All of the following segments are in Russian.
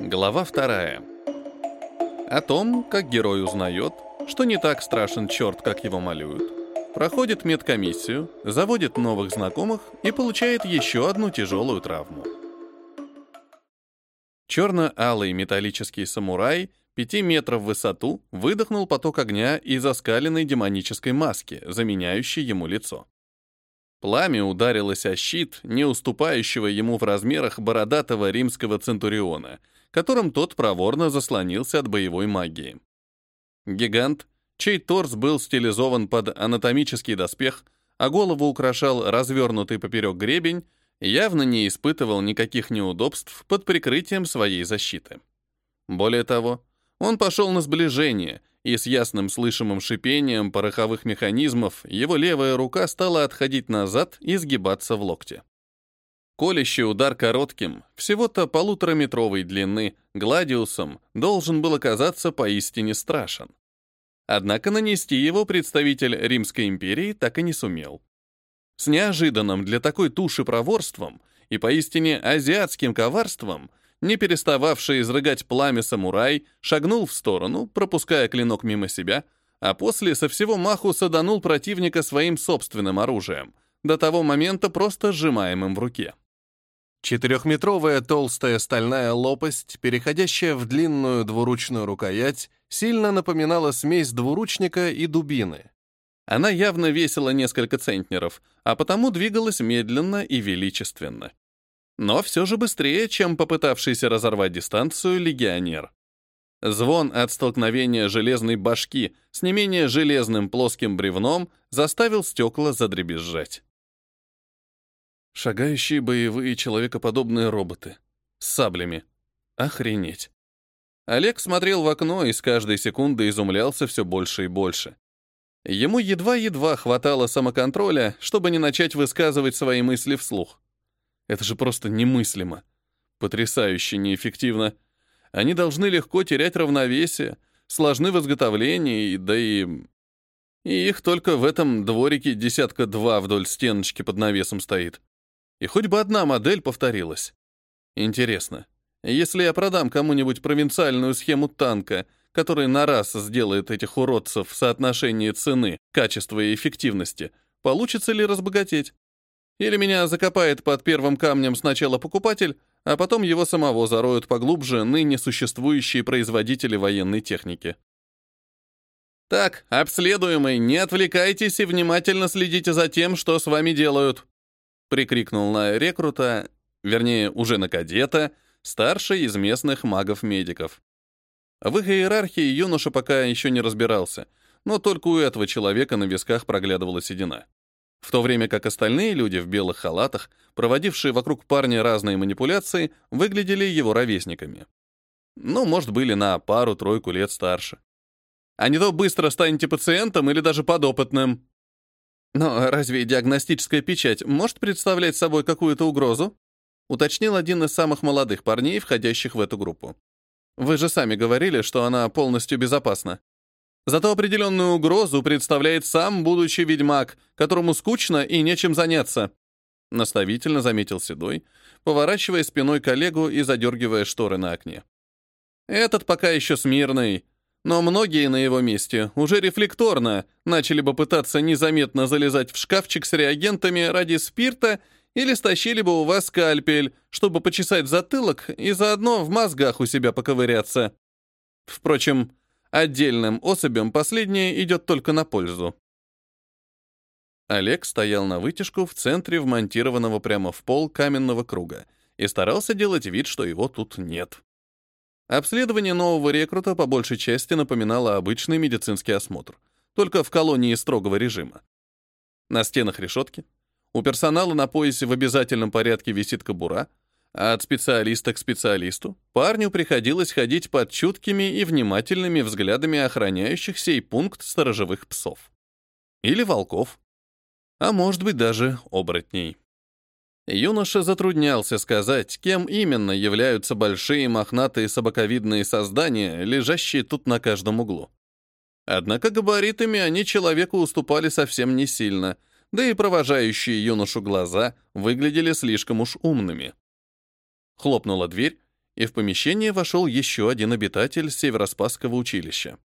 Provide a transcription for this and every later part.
Глава вторая. О том, как герой узнает, что не так страшен черт, как его малюют, проходит медкомиссию, заводит новых знакомых и получает еще одну тяжелую травму. Черно-алый металлический самурай, пяти метров в высоту, выдохнул поток огня из оскаленной демонической маски, заменяющей ему лицо. Пламя ударилось о щит, не уступающего ему в размерах бородатого римского центуриона, которым тот проворно заслонился от боевой магии. Гигант, чей торс был стилизован под анатомический доспех, а голову украшал развернутый поперек гребень, явно не испытывал никаких неудобств под прикрытием своей защиты. Более того, он пошел на сближение, и с ясным слышимым шипением пороховых механизмов его левая рука стала отходить назад и сгибаться в локте. Колющий удар коротким, всего-то полутораметровой длины, гладиусом, должен был оказаться поистине страшен. Однако нанести его представитель Римской империи так и не сумел. С неожиданным для такой туши проворством и поистине азиатским коварством, не перестававший изрыгать пламя самурай, шагнул в сторону, пропуская клинок мимо себя, а после со всего маху саданул противника своим собственным оружием, до того момента просто сжимаемым в руке. Четырехметровая толстая стальная лопасть, переходящая в длинную двуручную рукоять, сильно напоминала смесь двуручника и дубины. Она явно весила несколько центнеров, а потому двигалась медленно и величественно. Но все же быстрее, чем попытавшийся разорвать дистанцию легионер. Звон от столкновения железной башки с не менее железным плоским бревном заставил стекла задребезжать. Шагающие боевые человекоподобные роботы. С саблями. Охренеть. Олег смотрел в окно и с каждой секунды изумлялся все больше и больше. Ему едва-едва хватало самоконтроля, чтобы не начать высказывать свои мысли вслух. Это же просто немыслимо. Потрясающе неэффективно. Они должны легко терять равновесие, сложны в изготовлении, да и... И их только в этом дворике десятка два вдоль стеночки под навесом стоит. И хоть бы одна модель повторилась. Интересно, если я продам кому-нибудь провинциальную схему танка — который на раз сделает этих уродцев в соотношении цены, качества и эффективности, получится ли разбогатеть? Или меня закопает под первым камнем сначала покупатель, а потом его самого зароют поглубже ныне существующие производители военной техники. «Так, обследуемый, не отвлекайтесь и внимательно следите за тем, что с вами делают», прикрикнул на рекрута, вернее, уже на кадета, старший из местных магов-медиков. В их иерархии юноша пока еще не разбирался, но только у этого человека на висках проглядывала седина. В то время как остальные люди в белых халатах, проводившие вокруг парня разные манипуляции, выглядели его ровесниками. Ну, может, были на пару-тройку лет старше. А не то быстро станете пациентом или даже подопытным. Но разве диагностическая печать может представлять собой какую-то угрозу? Уточнил один из самых молодых парней, входящих в эту группу. Вы же сами говорили, что она полностью безопасна. Зато определенную угрозу представляет сам будущий ведьмак, которому скучно и нечем заняться. Наставительно заметил Седой, поворачивая спиной коллегу и задергивая шторы на окне. Этот пока еще смирный, но многие на его месте уже рефлекторно начали бы пытаться незаметно залезать в шкафчик с реагентами ради спирта или стащили бы у вас скальпель, чтобы почесать затылок и заодно в мозгах у себя поковыряться. Впрочем, отдельным особям последнее идет только на пользу. Олег стоял на вытяжку в центре вмонтированного прямо в пол каменного круга и старался делать вид, что его тут нет. Обследование нового рекрута по большей части напоминало обычный медицинский осмотр, только в колонии строгого режима. На стенах решетки, у персонала на поясе в обязательном порядке висит кобура, от специалиста к специалисту парню приходилось ходить под чуткими и внимательными взглядами охраняющих сей пункт сторожевых псов. Или волков. А может быть даже оборотней. Юноша затруднялся сказать, кем именно являются большие мохнатые собаковидные создания, лежащие тут на каждом углу. Однако габаритами они человеку уступали совсем не сильно — да и провожающие юношу глаза выглядели слишком уж умными. Хлопнула дверь, и в помещение вошел еще один обитатель Североспасского училища.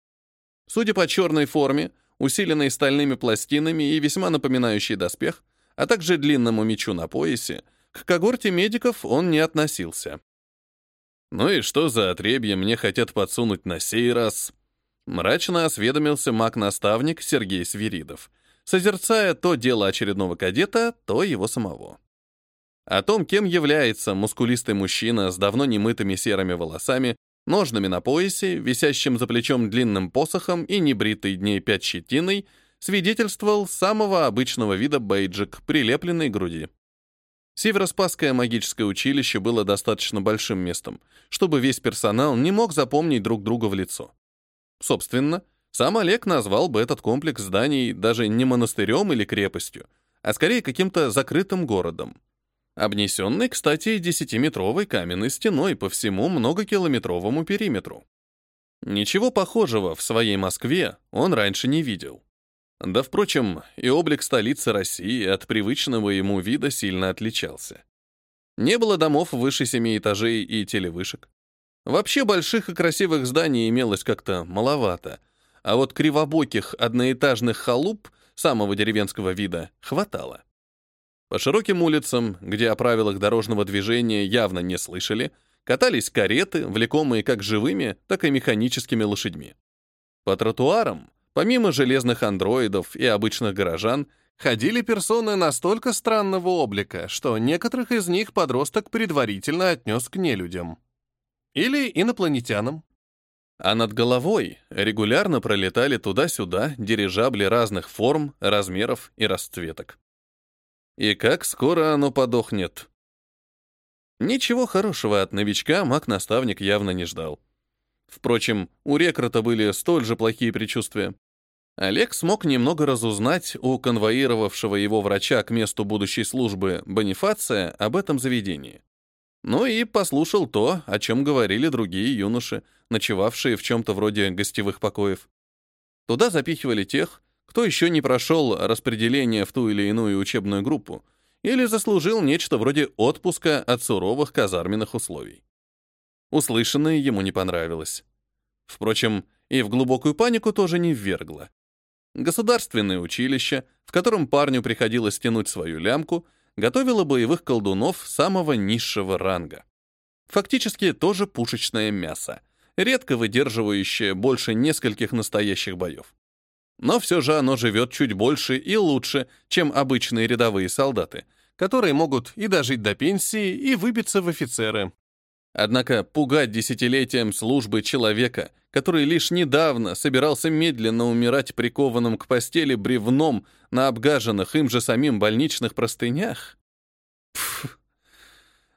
Судя по черной форме, усиленной стальными пластинами и весьма напоминающей доспех, а также длинному мечу на поясе, к когорте медиков он не относился. «Ну и что за отребье мне хотят подсунуть на сей раз?» Мрачно осведомился маг-наставник Сергей Свиридов, созерцая то дело очередного кадета, то его самого. О том, кем является мускулистый мужчина с давно немытыми серыми волосами, ножными на поясе, висящим за плечом длинным посохом и небритой дней пять щетиной, свидетельствовал самого обычного вида бейджик, прилепленный к груди. Североспасское магическое училище было достаточно большим местом, чтобы весь персонал не мог запомнить друг друга в лицо. Собственно, сам Олег назвал бы этот комплекс зданий даже не монастырем или крепостью, а скорее каким-то закрытым городом. Обнесенный, кстати, десятиметровой каменной стеной по всему многокилометровому периметру. Ничего похожего в своей Москве он раньше не видел. Да, впрочем, и облик столицы России от привычного ему вида сильно отличался. Не было домов выше семи этажей и телевышек. Вообще больших и красивых зданий имелось как-то маловато, а вот кривобоких одноэтажных халуп самого деревенского вида хватало. По широким улицам, где о правилах дорожного движения явно не слышали, катались кареты, влекомые как живыми, так и механическими лошадьми. По тротуарам Помимо железных андроидов и обычных горожан, ходили персоны настолько странного облика, что некоторых из них подросток предварительно отнес к нелюдям. Или инопланетянам. А над головой регулярно пролетали туда-сюда дирижабли разных форм, размеров и расцветок. И как скоро оно подохнет? Ничего хорошего от новичка маг-наставник явно не ждал. Впрочем, у рекрута были столь же плохие предчувствия. Олег смог немного разузнать у конвоировавшего его врача к месту будущей службы Бонифация об этом заведении. Ну и послушал то, о чем говорили другие юноши, ночевавшие в чем-то вроде гостевых покоев. Туда запихивали тех, кто еще не прошел распределение в ту или иную учебную группу или заслужил нечто вроде отпуска от суровых казарменных условий. Услышанное ему не понравилось. Впрочем, и в глубокую панику тоже не ввергло. Государственное училище, в котором парню приходилось тянуть свою лямку, готовило боевых колдунов самого низшего ранга. Фактически тоже пушечное мясо, редко выдерживающее больше нескольких настоящих боев. Но все же оно живет чуть больше и лучше, чем обычные рядовые солдаты, которые могут и дожить до пенсии, и выбиться в офицеры. Однако пугать десятилетием службы человека, который лишь недавно собирался медленно умирать прикованным к постели бревном на обгаженных им же самим больничных простынях? Пф.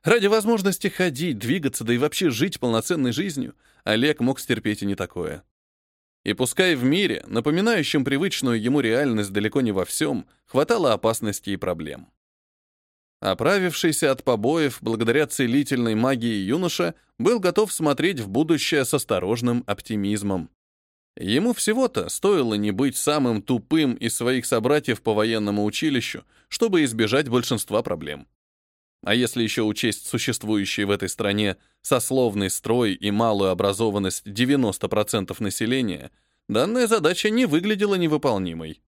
Ради возможности ходить, двигаться, да и вообще жить полноценной жизнью, Олег мог стерпеть и не такое. И пускай в мире, напоминающем привычную ему реальность далеко не во всем, хватало опасностей и проблем. Оправившийся от побоев благодаря целительной магии юноша был готов смотреть в будущее с осторожным оптимизмом. Ему всего-то стоило не быть самым тупым из своих собратьев по военному училищу, чтобы избежать большинства проблем. А если еще учесть существующий в этой стране сословный строй и малую образованность 90% населения, данная задача не выглядела невыполнимой.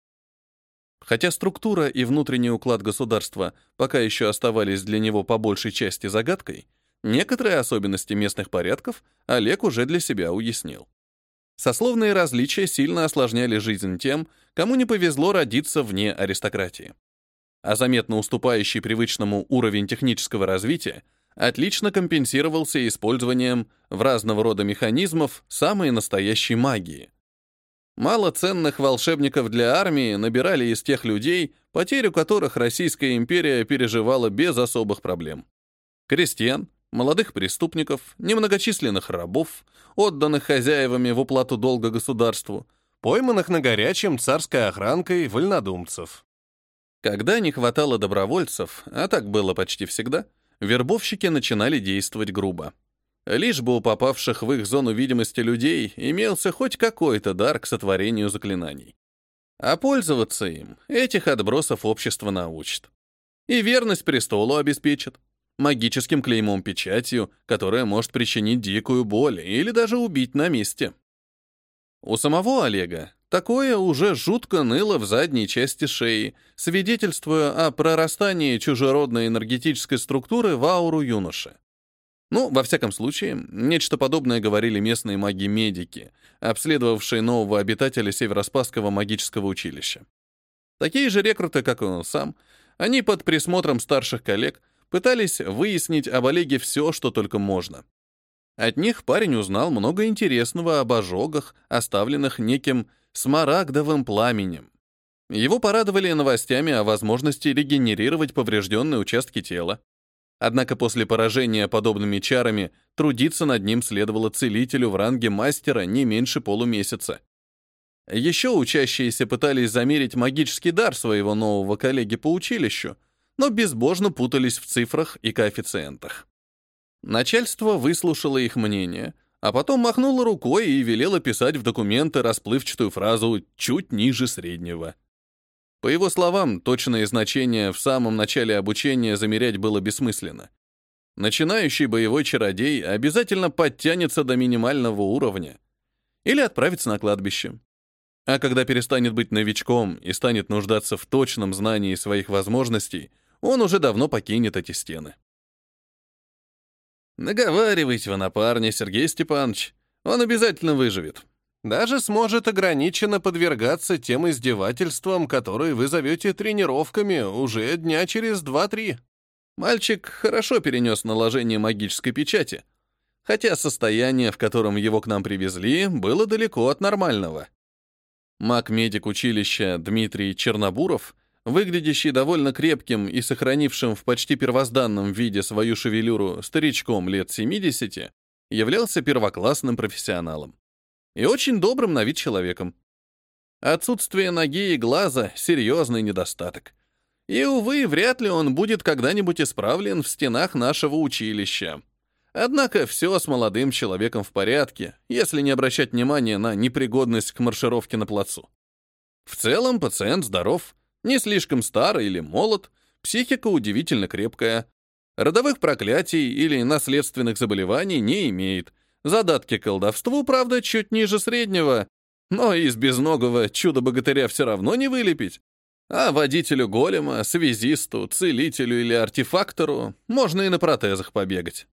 Хотя структура и внутренний уклад государства пока еще оставались для него по большей части загадкой, некоторые особенности местных порядков Олег уже для себя уяснил. Сословные различия сильно осложняли жизнь тем, кому не повезло родиться вне аристократии. А заметно уступающий привычному уровень технического развития отлично компенсировался использованием в разного рода механизмов самой настоящей магии, Мало ценных волшебников для армии набирали из тех людей, потерю которых Российская империя переживала без особых проблем. Крестьян, молодых преступников, немногочисленных рабов, отданных хозяевами в уплату долга государству, пойманных на горячем царской охранкой вольнодумцев. Когда не хватало добровольцев, а так было почти всегда, вербовщики начинали действовать грубо лишь бы у попавших в их зону видимости людей имелся хоть какой-то дар к сотворению заклинаний. А пользоваться им этих отбросов общество научит. И верность престолу обеспечит. магическим клеймом-печатью, которая может причинить дикую боль или даже убить на месте. У самого Олега такое уже жутко ныло в задней части шеи, свидетельствуя о прорастании чужеродной энергетической структуры в ауру юноши. Ну, во всяком случае, нечто подобное говорили местные маги-медики, обследовавшие нового обитателя Североспасского магического училища. Такие же рекруты, как и он сам, они под присмотром старших коллег пытались выяснить об Олеге все, что только можно. От них парень узнал много интересного об ожогах, оставленных неким смарагдовым пламенем. Его порадовали новостями о возможности регенерировать поврежденные участки тела. Однако после поражения подобными чарами трудиться над ним следовало целителю в ранге мастера не меньше полумесяца. Еще учащиеся пытались замерить магический дар своего нового коллеги по училищу, но безбожно путались в цифрах и коэффициентах. Начальство выслушало их мнение, а потом махнуло рукой и велело писать в документы расплывчатую фразу «чуть ниже среднего». По его словам, точное значение в самом начале обучения замерять было бессмысленно. Начинающий боевой чародей обязательно подтянется до минимального уровня или отправится на кладбище. А когда перестанет быть новичком и станет нуждаться в точном знании своих возможностей, он уже давно покинет эти стены. Наговаривайте вы на парня, Сергей Степанович. Он обязательно выживет. Даже сможет ограниченно подвергаться тем издевательствам, которые вы зовете тренировками уже дня через два-три. Мальчик хорошо перенес наложение магической печати, хотя состояние, в котором его к нам привезли, было далеко от нормального. Маг-медик училища Дмитрий Чернобуров, выглядящий довольно крепким и сохранившим в почти первозданном виде свою шевелюру старичком лет 70, являлся первоклассным профессионалом и очень добрым на вид человеком. Отсутствие ноги и глаза — серьезный недостаток. И, увы, вряд ли он будет когда-нибудь исправлен в стенах нашего училища. Однако все с молодым человеком в порядке, если не обращать внимания на непригодность к маршировке на плацу. В целом пациент здоров, не слишком стар или молод, психика удивительно крепкая. Родовых проклятий или наследственных заболеваний не имеет. Задатки колдовству, правда, чуть ниже среднего, но из безногого чудо-богатыря все равно не вылепить. А водителю голема, связисту, целителю или артефактору можно и на протезах побегать.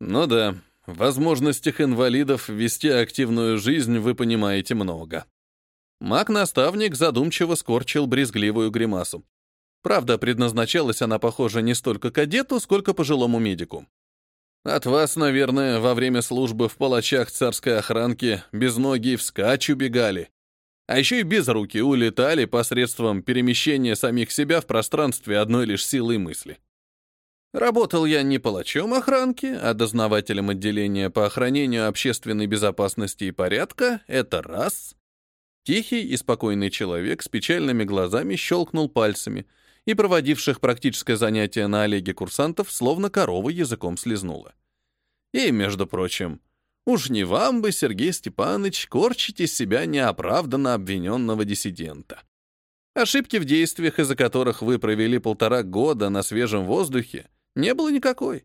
Ну да, в возможностях инвалидов вести активную жизнь вы понимаете много. Маг-наставник задумчиво скорчил брезгливую гримасу. Правда, предназначалась она, похоже, не столько кадету, сколько пожилому медику. От вас, наверное, во время службы в палачах царской охранки без ноги вскачь убегали. А еще и без руки улетали посредством перемещения самих себя в пространстве одной лишь силой мысли. Работал я не палачом охранки, а дознавателем отделения по охранению общественной безопасности и порядка. Это раз. Тихий и спокойный человек с печальными глазами щелкнул пальцами, и проводивших практическое занятие на Олеге курсантов словно корова языком слезнула. И, между прочим, уж не вам бы, Сергей Степанович, корчить из себя неоправданно обвиненного диссидента. Ошибки в действиях, из-за которых вы провели полтора года на свежем воздухе, не было никакой.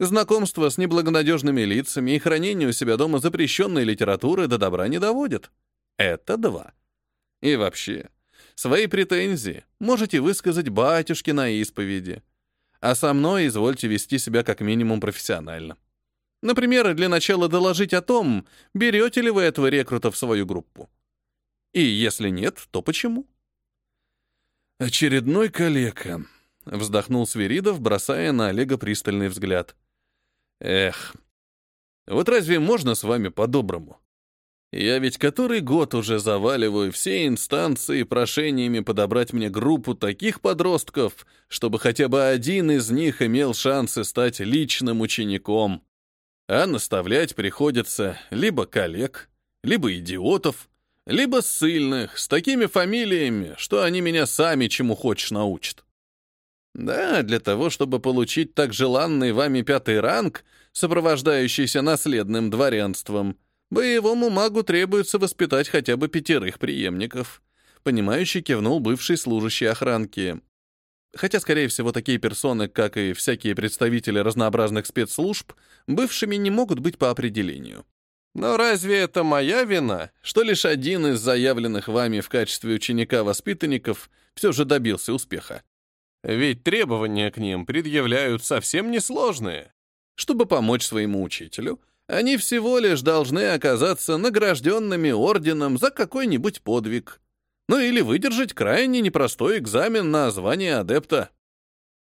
Знакомство с неблагонадежными лицами и хранение у себя дома запрещенной литературы до добра не доводят. Это два. И вообще, свои претензии можете высказать батюшке на исповеди. А со мной извольте вести себя как минимум профессионально. Например, для начала доложить о том, берете ли вы этого рекрута в свою группу. И если нет, то почему? Очередной калека, Вздохнул Свиридов, бросая на Олега пристальный взгляд. Эх, вот разве можно с вами по-доброму? Я ведь который год уже заваливаю все инстанции прошениями подобрать мне группу таких подростков, чтобы хотя бы один из них имел шансы стать личным учеником. А наставлять приходится либо коллег, либо идиотов, либо ссыльных, с такими фамилиями, что они меня сами чему хочешь научат. Да, для того, чтобы получить так желанный вами пятый ранг, сопровождающийся наследным дворянством, боевому магу требуется воспитать хотя бы пятерых преемников. Понимающий кивнул бывший служащий охранки. Хотя, скорее всего, такие персоны, как и всякие представители разнообразных спецслужб, бывшими не могут быть по определению. Но разве это моя вина, что лишь один из заявленных вами в качестве ученика-воспитанников все же добился успеха? Ведь требования к ним предъявляют совсем несложные. Чтобы помочь своему учителю, они всего лишь должны оказаться награжденными орденом за какой-нибудь подвиг. Ну или выдержать крайне непростой экзамен на звание адепта.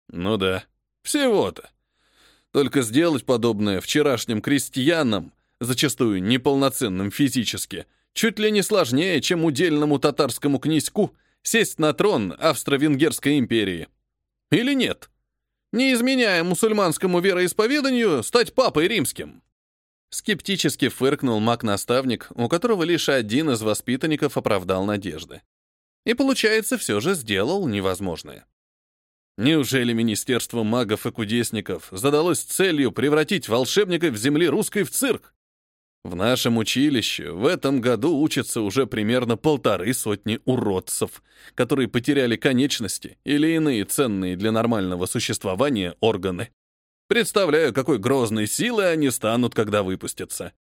Ну да, всего-то. Только сделать подобное вчерашним крестьянам, зачастую неполноценным физически, чуть ли не сложнее, чем удельному татарскому князьку сесть на трон Австро-Венгерской империи. Или нет? Не изменяя мусульманскому вероисповеданию, стать папой римским. Скептически фыркнул маг-наставник, у которого лишь один из воспитанников оправдал надежды. И, получается, все же сделал невозможное. Неужели Министерство магов и кудесников задалось целью превратить волшебников земли русской в цирк? В нашем училище в этом году учатся уже примерно полторы сотни уродцев, которые потеряли конечности или иные ценные для нормального существования органы. Представляю, какой грозной силой они станут, когда выпустятся.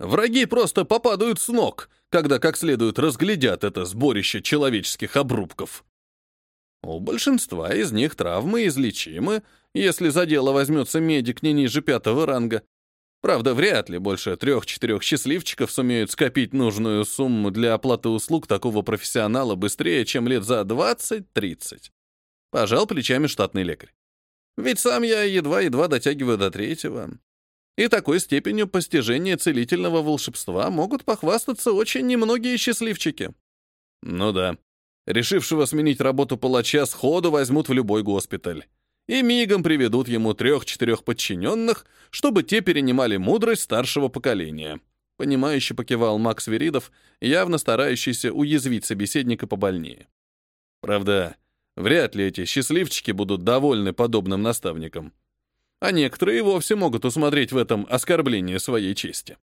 Враги просто попадают с ног, когда как следует разглядят это сборище человеческих обрубков. У большинства из них травмы излечимы, если за дело возьмется медик не ниже пятого ранга, Правда, вряд ли больше трех-четырех счастливчиков сумеют скопить нужную сумму для оплаты услуг такого профессионала быстрее, чем лет за 20-30. Пожал плечами штатный лекарь. Ведь сам я едва-едва дотягиваю до третьего. И такой степенью постижения целительного волшебства могут похвастаться очень немногие счастливчики. Ну да. Решившего сменить работу палача сходу возьмут в любой госпиталь и мигом приведут ему трех-четырех подчиненных, чтобы те перенимали мудрость старшего поколения. Понимающе покивал Макс Веридов, явно старающийся уязвить собеседника побольнее. Правда, вряд ли эти счастливчики будут довольны подобным наставником. А некоторые вовсе могут усмотреть в этом оскорбление своей чести.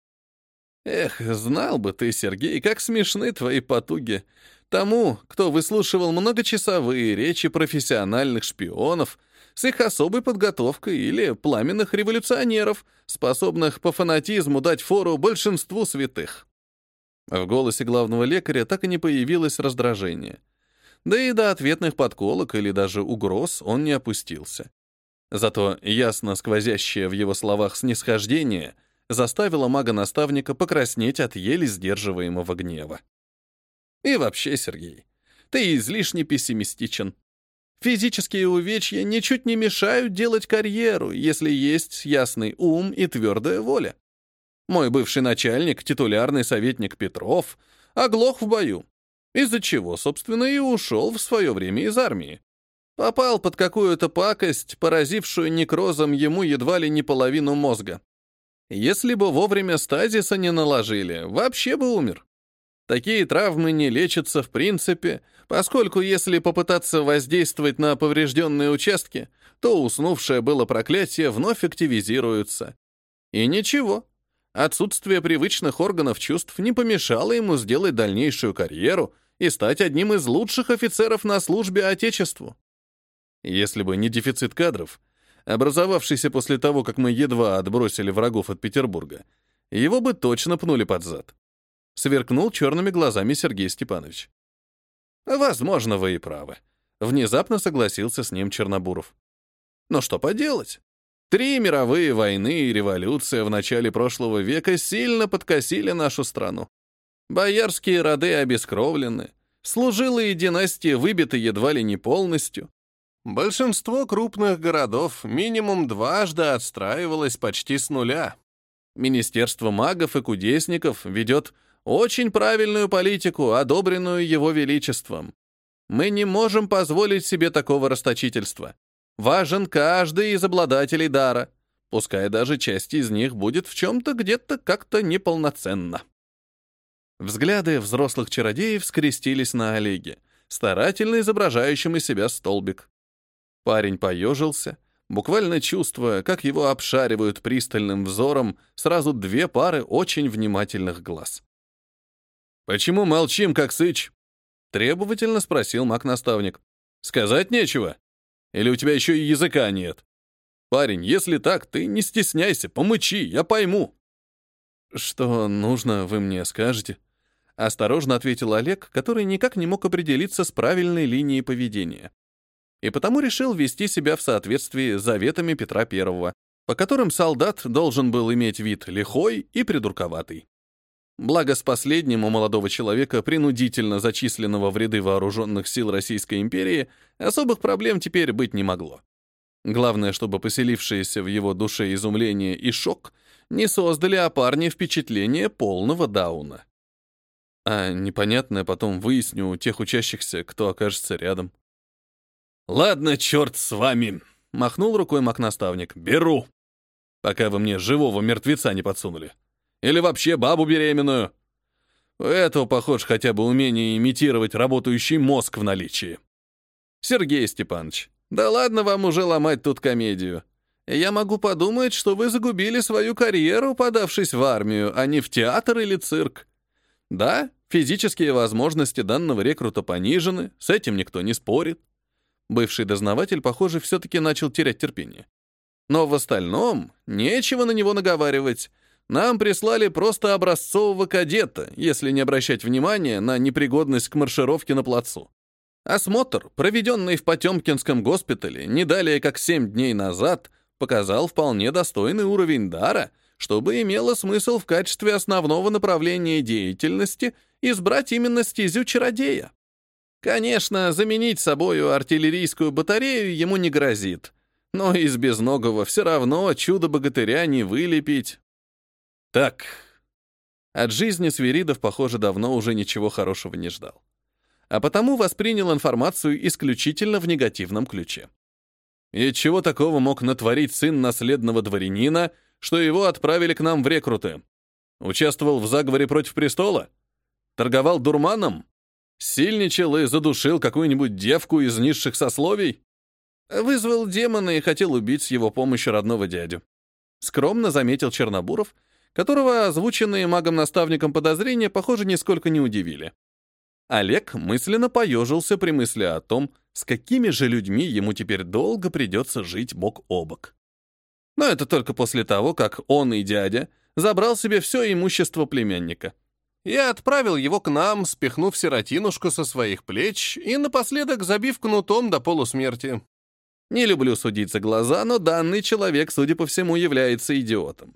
Эх, знал бы ты, Сергей, как смешны твои потуги. Тому, кто выслушивал многочасовые речи профессиональных шпионов, с их особой подготовкой или пламенных революционеров, способных по фанатизму дать фору большинству святых. В голосе главного лекаря так и не появилось раздражение. Да и до ответных подколок или даже угроз он не опустился. Зато ясно сквозящее в его словах снисхождение заставило мага-наставника покраснеть от еле сдерживаемого гнева. И вообще, Сергей, ты излишне пессимистичен. Физические увечья ничуть не мешают делать карьеру, если есть ясный ум и твердая воля. Мой бывший начальник, титулярный советник Петров, оглох в бою, из-за чего, собственно, и ушел в свое время из армии. Попал под какую-то пакость, поразившую некрозом ему едва ли не половину мозга. Если бы вовремя стазиса не наложили, вообще бы умер. Такие травмы не лечатся в принципе, поскольку если попытаться воздействовать на поврежденные участки, то уснувшее было проклятие вновь активизируется. И ничего, отсутствие привычных органов чувств не помешало ему сделать дальнейшую карьеру и стать одним из лучших офицеров на службе Отечеству. Если бы не дефицит кадров, образовавшийся после того, как мы едва отбросили врагов от Петербурга, его бы точно пнули под зад сверкнул черными глазами Сергей Степанович. «Возможно, вы и правы», — внезапно согласился с ним Чернобуров. «Но что поделать? Три мировые войны и революция в начале прошлого века сильно подкосили нашу страну. Боярские роды обескровлены, служилые династии выбиты едва ли не полностью. Большинство крупных городов минимум дважды отстраивалось почти с нуля. Министерство магов и кудесников ведет очень правильную политику, одобренную его величеством. Мы не можем позволить себе такого расточительства. Важен каждый из обладателей дара, пускай даже часть из них будет в чем-то где-то как-то неполноценна. Взгляды взрослых чародеев скрестились на Олеге, старательно изображающем из себя столбик. Парень поежился, буквально чувствуя, как его обшаривают пристальным взором сразу две пары очень внимательных глаз. «Почему молчим, как сыч?» — требовательно спросил маг-наставник. «Сказать нечего?» Или у тебя еще и языка нет? Парень, если так, ты не стесняйся, помычи, я пойму. Что нужно, вы мне скажете? Осторожно ответил Олег, который никак не мог определиться с правильной линией поведения. И потому решил вести себя в соответствии с заветами Петра I, по которым солдат должен был иметь вид лихой и придурковатый. Благо с последним у молодого человека, принудительно зачисленного в ряды вооруженных сил Российской империи, особых проблем теперь быть не могло. Главное, чтобы поселившиеся в его душе изумление и шок не создали о парне впечатление полного дауна. А непонятное потом выясню у тех учащихся, кто окажется рядом. «Ладно, черт с вами!» — махнул рукой маг-наставник. «Беру! Пока вы мне живого мертвеца не подсунули. Или вообще бабу беременную. У этого, похож, хотя бы умение имитировать работающий мозг в наличии. Сергей Степанович, да ладно вам уже ломать тут комедию. Я могу подумать, что вы загубили свою карьеру, подавшись в армию, а не в театр или цирк. Да, физические возможности данного рекрута понижены, с этим никто не спорит. Бывший дознаватель, похоже, все-таки начал терять терпение. Но в остальном нечего на него наговаривать. Нам прислали просто образцового кадета, если не обращать внимания на непригодность к маршировке на плацу. Осмотр, проведенный в Потемкинском госпитале не далее как 7 дней назад, показал вполне достойный уровень дара, чтобы имело смысл в качестве основного направления деятельности избрать именно стезю чародея. Конечно, заменить собою артиллерийскую батарею ему не грозит, но из безногого все равно чудо-богатыря не вылепить, так. От жизни Свиридов, похоже, давно уже ничего хорошего не ждал. А потому воспринял информацию исключительно в негативном ключе. И чего такого мог натворить сын наследного дворянина, что его отправили к нам в рекруты? Участвовал в заговоре против престола? Торговал дурманом? Сильничал и задушил какую-нибудь девку из низших сословий? Вызвал демона и хотел убить с его помощью родного дядю. Скромно заметил Чернобуров — которого озвученные магом-наставником подозрения, похоже, нисколько не удивили. Олег мысленно поежился при мысли о том, с какими же людьми ему теперь долго придется жить бок о бок. Но это только после того, как он и дядя забрал себе все имущество племянника. Я отправил его к нам, спихнув сиротинушку со своих плеч и напоследок забив кнутом до полусмерти. Не люблю судить за глаза, но данный человек, судя по всему, является идиотом.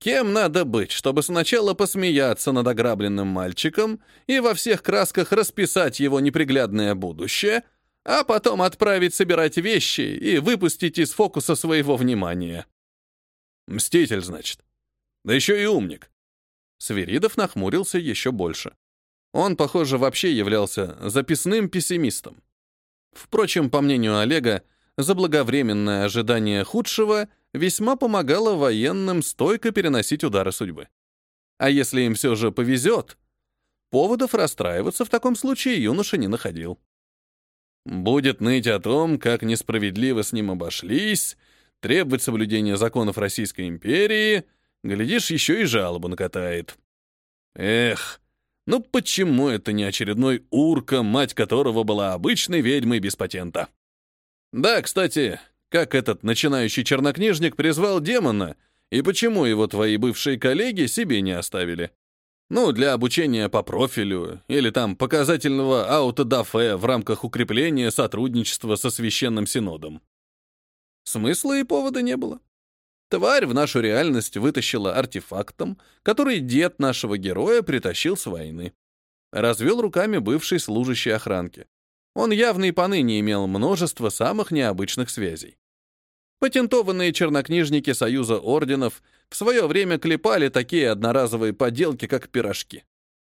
Кем надо быть, чтобы сначала посмеяться над ограбленным мальчиком и во всех красках расписать его неприглядное будущее, а потом отправить собирать вещи и выпустить из фокуса своего внимания? Мститель, значит. Да еще и умник. Свиридов нахмурился еще больше. Он, похоже, вообще являлся записным пессимистом. Впрочем, по мнению Олега, заблаговременное ожидание худшего — весьма помогало военным стойко переносить удары судьбы. А если им все же повезет, поводов расстраиваться в таком случае юноша не находил. Будет ныть о том, как несправедливо с ним обошлись, требовать соблюдения законов Российской империи, глядишь, еще и жалобу накатает. Эх, ну почему это не очередной урка, мать которого была обычной ведьмой без патента? Да, кстати, как этот начинающий чернокнижник призвал демона и почему его твои бывшие коллеги себе не оставили. Ну, для обучения по профилю или там показательного аутодафе в рамках укрепления сотрудничества со священным синодом. Смысла и повода не было. Тварь в нашу реальность вытащила артефактом, который дед нашего героя притащил с войны. Развел руками бывший служащий охранки. Он явно и поныне имел множество самых необычных связей. Патентованные чернокнижники Союза Орденов в свое время клепали такие одноразовые поделки, как пирожки.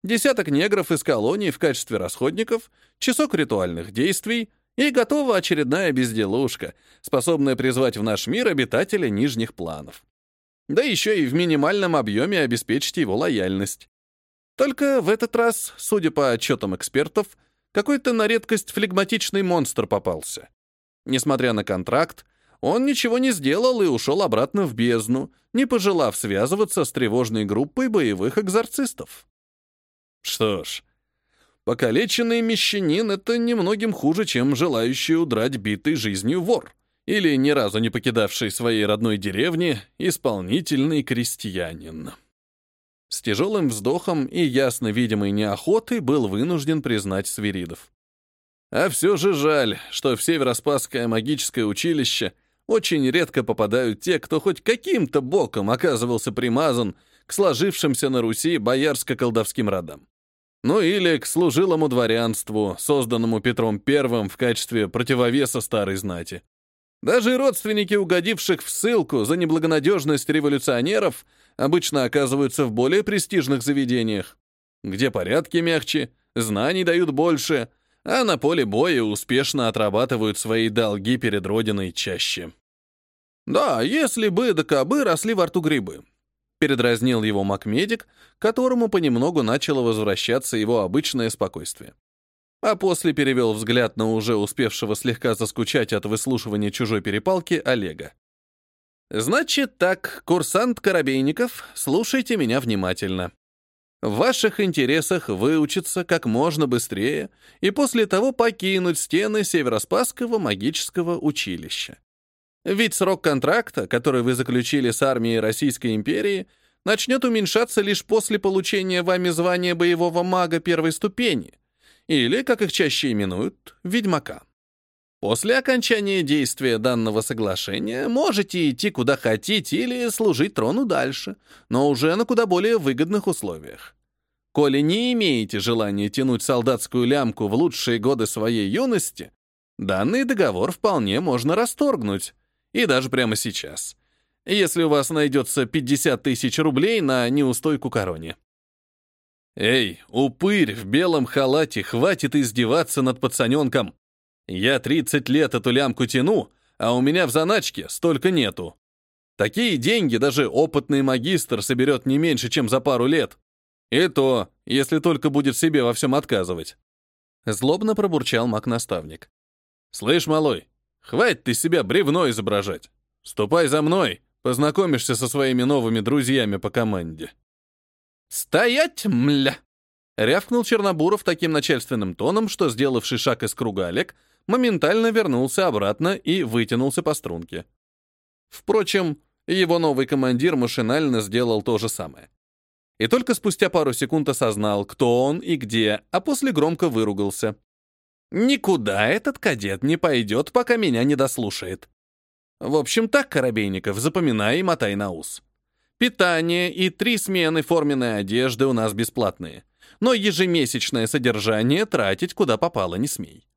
Десяток негров из колонии в качестве расходников, часок ритуальных действий и готова очередная безделушка, способная призвать в наш мир обитателя нижних планов. Да еще и в минимальном объеме обеспечить его лояльность. Только в этот раз, судя по отчетам экспертов, какой-то на редкость флегматичный монстр попался. Несмотря на контракт, он ничего не сделал и ушел обратно в бездну, не пожелав связываться с тревожной группой боевых экзорцистов. Что ж, Покалеченный мещанин — это немногим хуже, чем желающий удрать битой жизнью вор или ни разу не покидавший своей родной деревни исполнительный крестьянин. С тяжелым вздохом и ясно видимой неохотой был вынужден признать Свиридов. А все же жаль, что в Североспасское магическое училище очень редко попадают те, кто хоть каким-то боком оказывался примазан к сложившимся на Руси боярско-колдовским родам ну или к служилому дворянству, созданному Петром I в качестве противовеса старой знати. Даже родственники угодивших в ссылку за неблагонадежность революционеров обычно оказываются в более престижных заведениях, где порядки мягче, знаний дают больше, а на поле боя успешно отрабатывают свои долги перед Родиной чаще. Да, если бы да кабы росли во рту грибы. Передразнил его макмедик, которому понемногу начало возвращаться его обычное спокойствие. А после перевел взгляд на уже успевшего слегка заскучать от выслушивания чужой перепалки Олега. «Значит так, курсант Коробейников, слушайте меня внимательно. В ваших интересах выучиться как можно быстрее и после того покинуть стены Североспасского магического училища. Ведь срок контракта, который вы заключили с армией Российской империи, начнет уменьшаться лишь после получения вами звания боевого мага первой ступени, или, как их чаще именуют, ведьмака. После окончания действия данного соглашения можете идти куда хотите или служить трону дальше, но уже на куда более выгодных условиях. Коли не имеете желания тянуть солдатскую лямку в лучшие годы своей юности, данный договор вполне можно расторгнуть, и даже прямо сейчас. Если у вас найдется 50 тысяч рублей на неустойку короне. Эй, упырь в белом халате, хватит издеваться над пацаненком. Я 30 лет эту лямку тяну, а у меня в заначке столько нету. Такие деньги даже опытный магистр соберет не меньше, чем за пару лет. И то, если только будет себе во всем отказывать. Злобно пробурчал маг-наставник. «Слышь, малой, Хватит ты себя бревно изображать. Ступай за мной, познакомишься со своими новыми друзьями по команде». «Стоять, мля!» Рявкнул Чернобуров таким начальственным тоном, что, сделавший шаг из круга Олег, моментально вернулся обратно и вытянулся по струнке. Впрочем, его новый командир машинально сделал то же самое. И только спустя пару секунд осознал, кто он и где, а после громко выругался. Никуда этот кадет не пойдет, пока меня не дослушает. В общем, так, Коробейников, запоминай и мотай на ус. Питание и три смены форменной одежды у нас бесплатные, но ежемесячное содержание тратить куда попало не смей.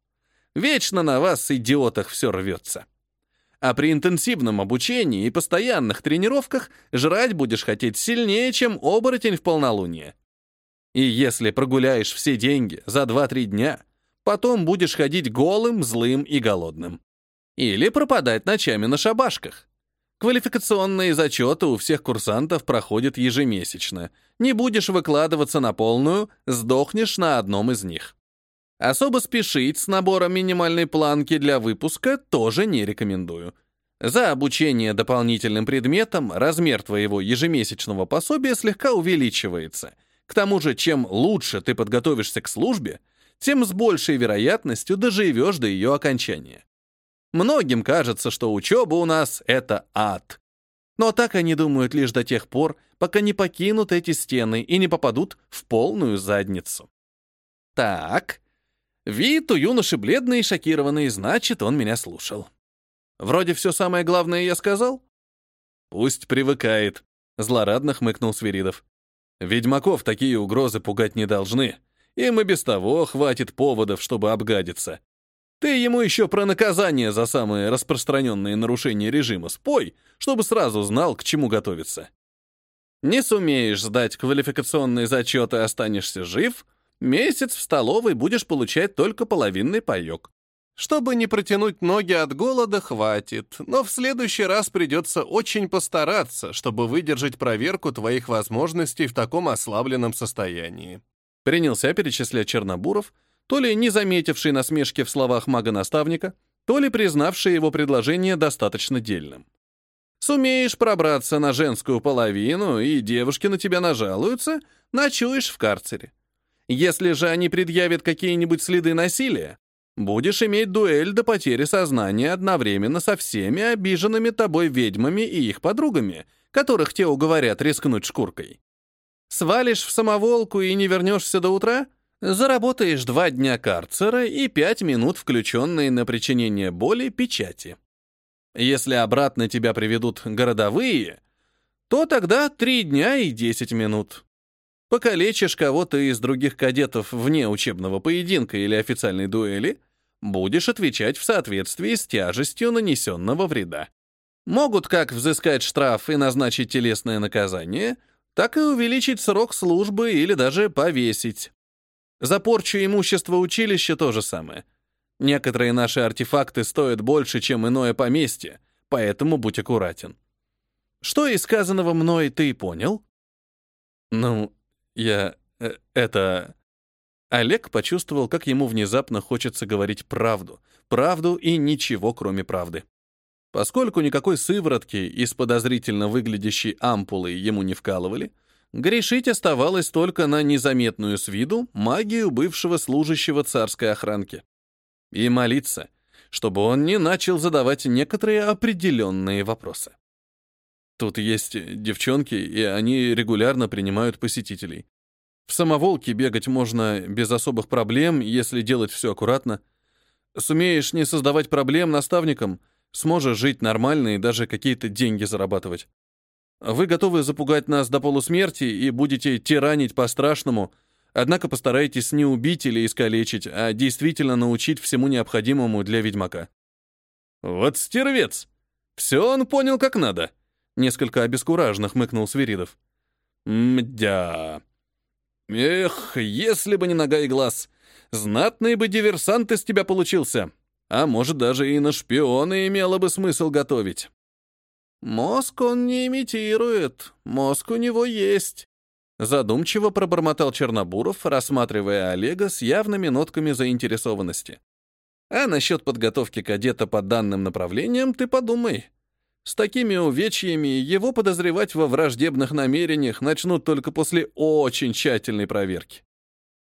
Вечно на вас, идиотах, все рвется. А при интенсивном обучении и постоянных тренировках жрать будешь хотеть сильнее, чем оборотень в полнолуние. И если прогуляешь все деньги за 2-3 дня, Потом будешь ходить голым, злым и голодным. Или пропадать ночами на шабашках. Квалификационные зачеты у всех курсантов проходят ежемесячно. Не будешь выкладываться на полную, сдохнешь на одном из них. Особо спешить с набором минимальной планки для выпуска тоже не рекомендую. За обучение дополнительным предметом размер твоего ежемесячного пособия слегка увеличивается. К тому же, чем лучше ты подготовишься к службе, тем с большей вероятностью доживешь до ее окончания. Многим кажется, что учеба у нас — это ад. Но так они думают лишь до тех пор, пока не покинут эти стены и не попадут в полную задницу. Так, вид у юноши бледный и шокированный, значит, он меня слушал. Вроде все самое главное я сказал? Пусть привыкает, — злорадно хмыкнул Свиридов. Ведьмаков такие угрозы пугать не должны. Им и без того хватит поводов, чтобы обгадиться. Ты ему еще про наказание за самые распространенные нарушения режима спой, чтобы сразу знал, к чему готовиться. Не сумеешь сдать квалификационные зачеты, останешься жив, месяц в столовой будешь получать только половинный паёк. Чтобы не протянуть ноги от голода, хватит, но в следующий раз придется очень постараться, чтобы выдержать проверку твоих возможностей в таком ослабленном состоянии. Принялся перечислять Чернобуров, то ли не заметивший насмешки в словах мага-наставника, то ли признавший его предложение достаточно дельным. Сумеешь пробраться на женскую половину, и девушки на тебя нажалуются, ночуешь в карцере. Если же они предъявят какие-нибудь следы насилия, будешь иметь дуэль до потери сознания одновременно со всеми обиженными тобой ведьмами и их подругами, которых те уговорят рискнуть шкуркой. Свалишь в самоволку и не вернешься до утра — Заработаешь два дня карцера и пять минут, включенные на причинение боли, печати. Если обратно тебя приведут городовые, то тогда три дня и десять минут. Покалечишь кого-то из других кадетов вне учебного поединка или официальной дуэли, будешь отвечать в соответствии с тяжестью нанесенного вреда. Могут как взыскать штраф и назначить телесное наказание, так и увеличить срок службы или даже повесить. За порчу имущества училища то же самое. Некоторые наши артефакты стоят больше, чем иное поместье, поэтому будь аккуратен. Что из сказанного мной ты понял? Ну, я... Э, это... Олег почувствовал, как ему внезапно хочется говорить правду. Правду и ничего, кроме правды. Поскольку никакой сыворотки из подозрительно выглядящей ампулы ему не вкалывали, Грешить оставалось только на незаметную с виду магию бывшего служащего царской охранки. И молиться, чтобы он не начал задавать некоторые определенные вопросы. Тут есть девчонки, и они регулярно принимают посетителей. В самоволке бегать можно без особых проблем, если делать все аккуратно. Сумеешь не создавать проблем наставникам, сможешь жить нормально и даже какие-то деньги зарабатывать. Вы готовы запугать нас до полусмерти и будете тиранить по-страшному, однако постарайтесь не убить или искалечить, а действительно научить всему необходимому для ведьмака. Вот стервец! Все он понял как надо. Несколько обескураженно хмыкнул Свиридов. Мдя. Эх, если бы не нога и глаз. Знатный бы диверсант из тебя получился. А может, даже и на шпиона имело бы смысл готовить. «Мозг он не имитирует, мозг у него есть», задумчиво пробормотал Чернобуров, рассматривая Олега с явными нотками заинтересованности. «А насчет подготовки кадета по данным направлениям ты подумай. С такими увечьями его подозревать во враждебных намерениях начнут только после очень тщательной проверки.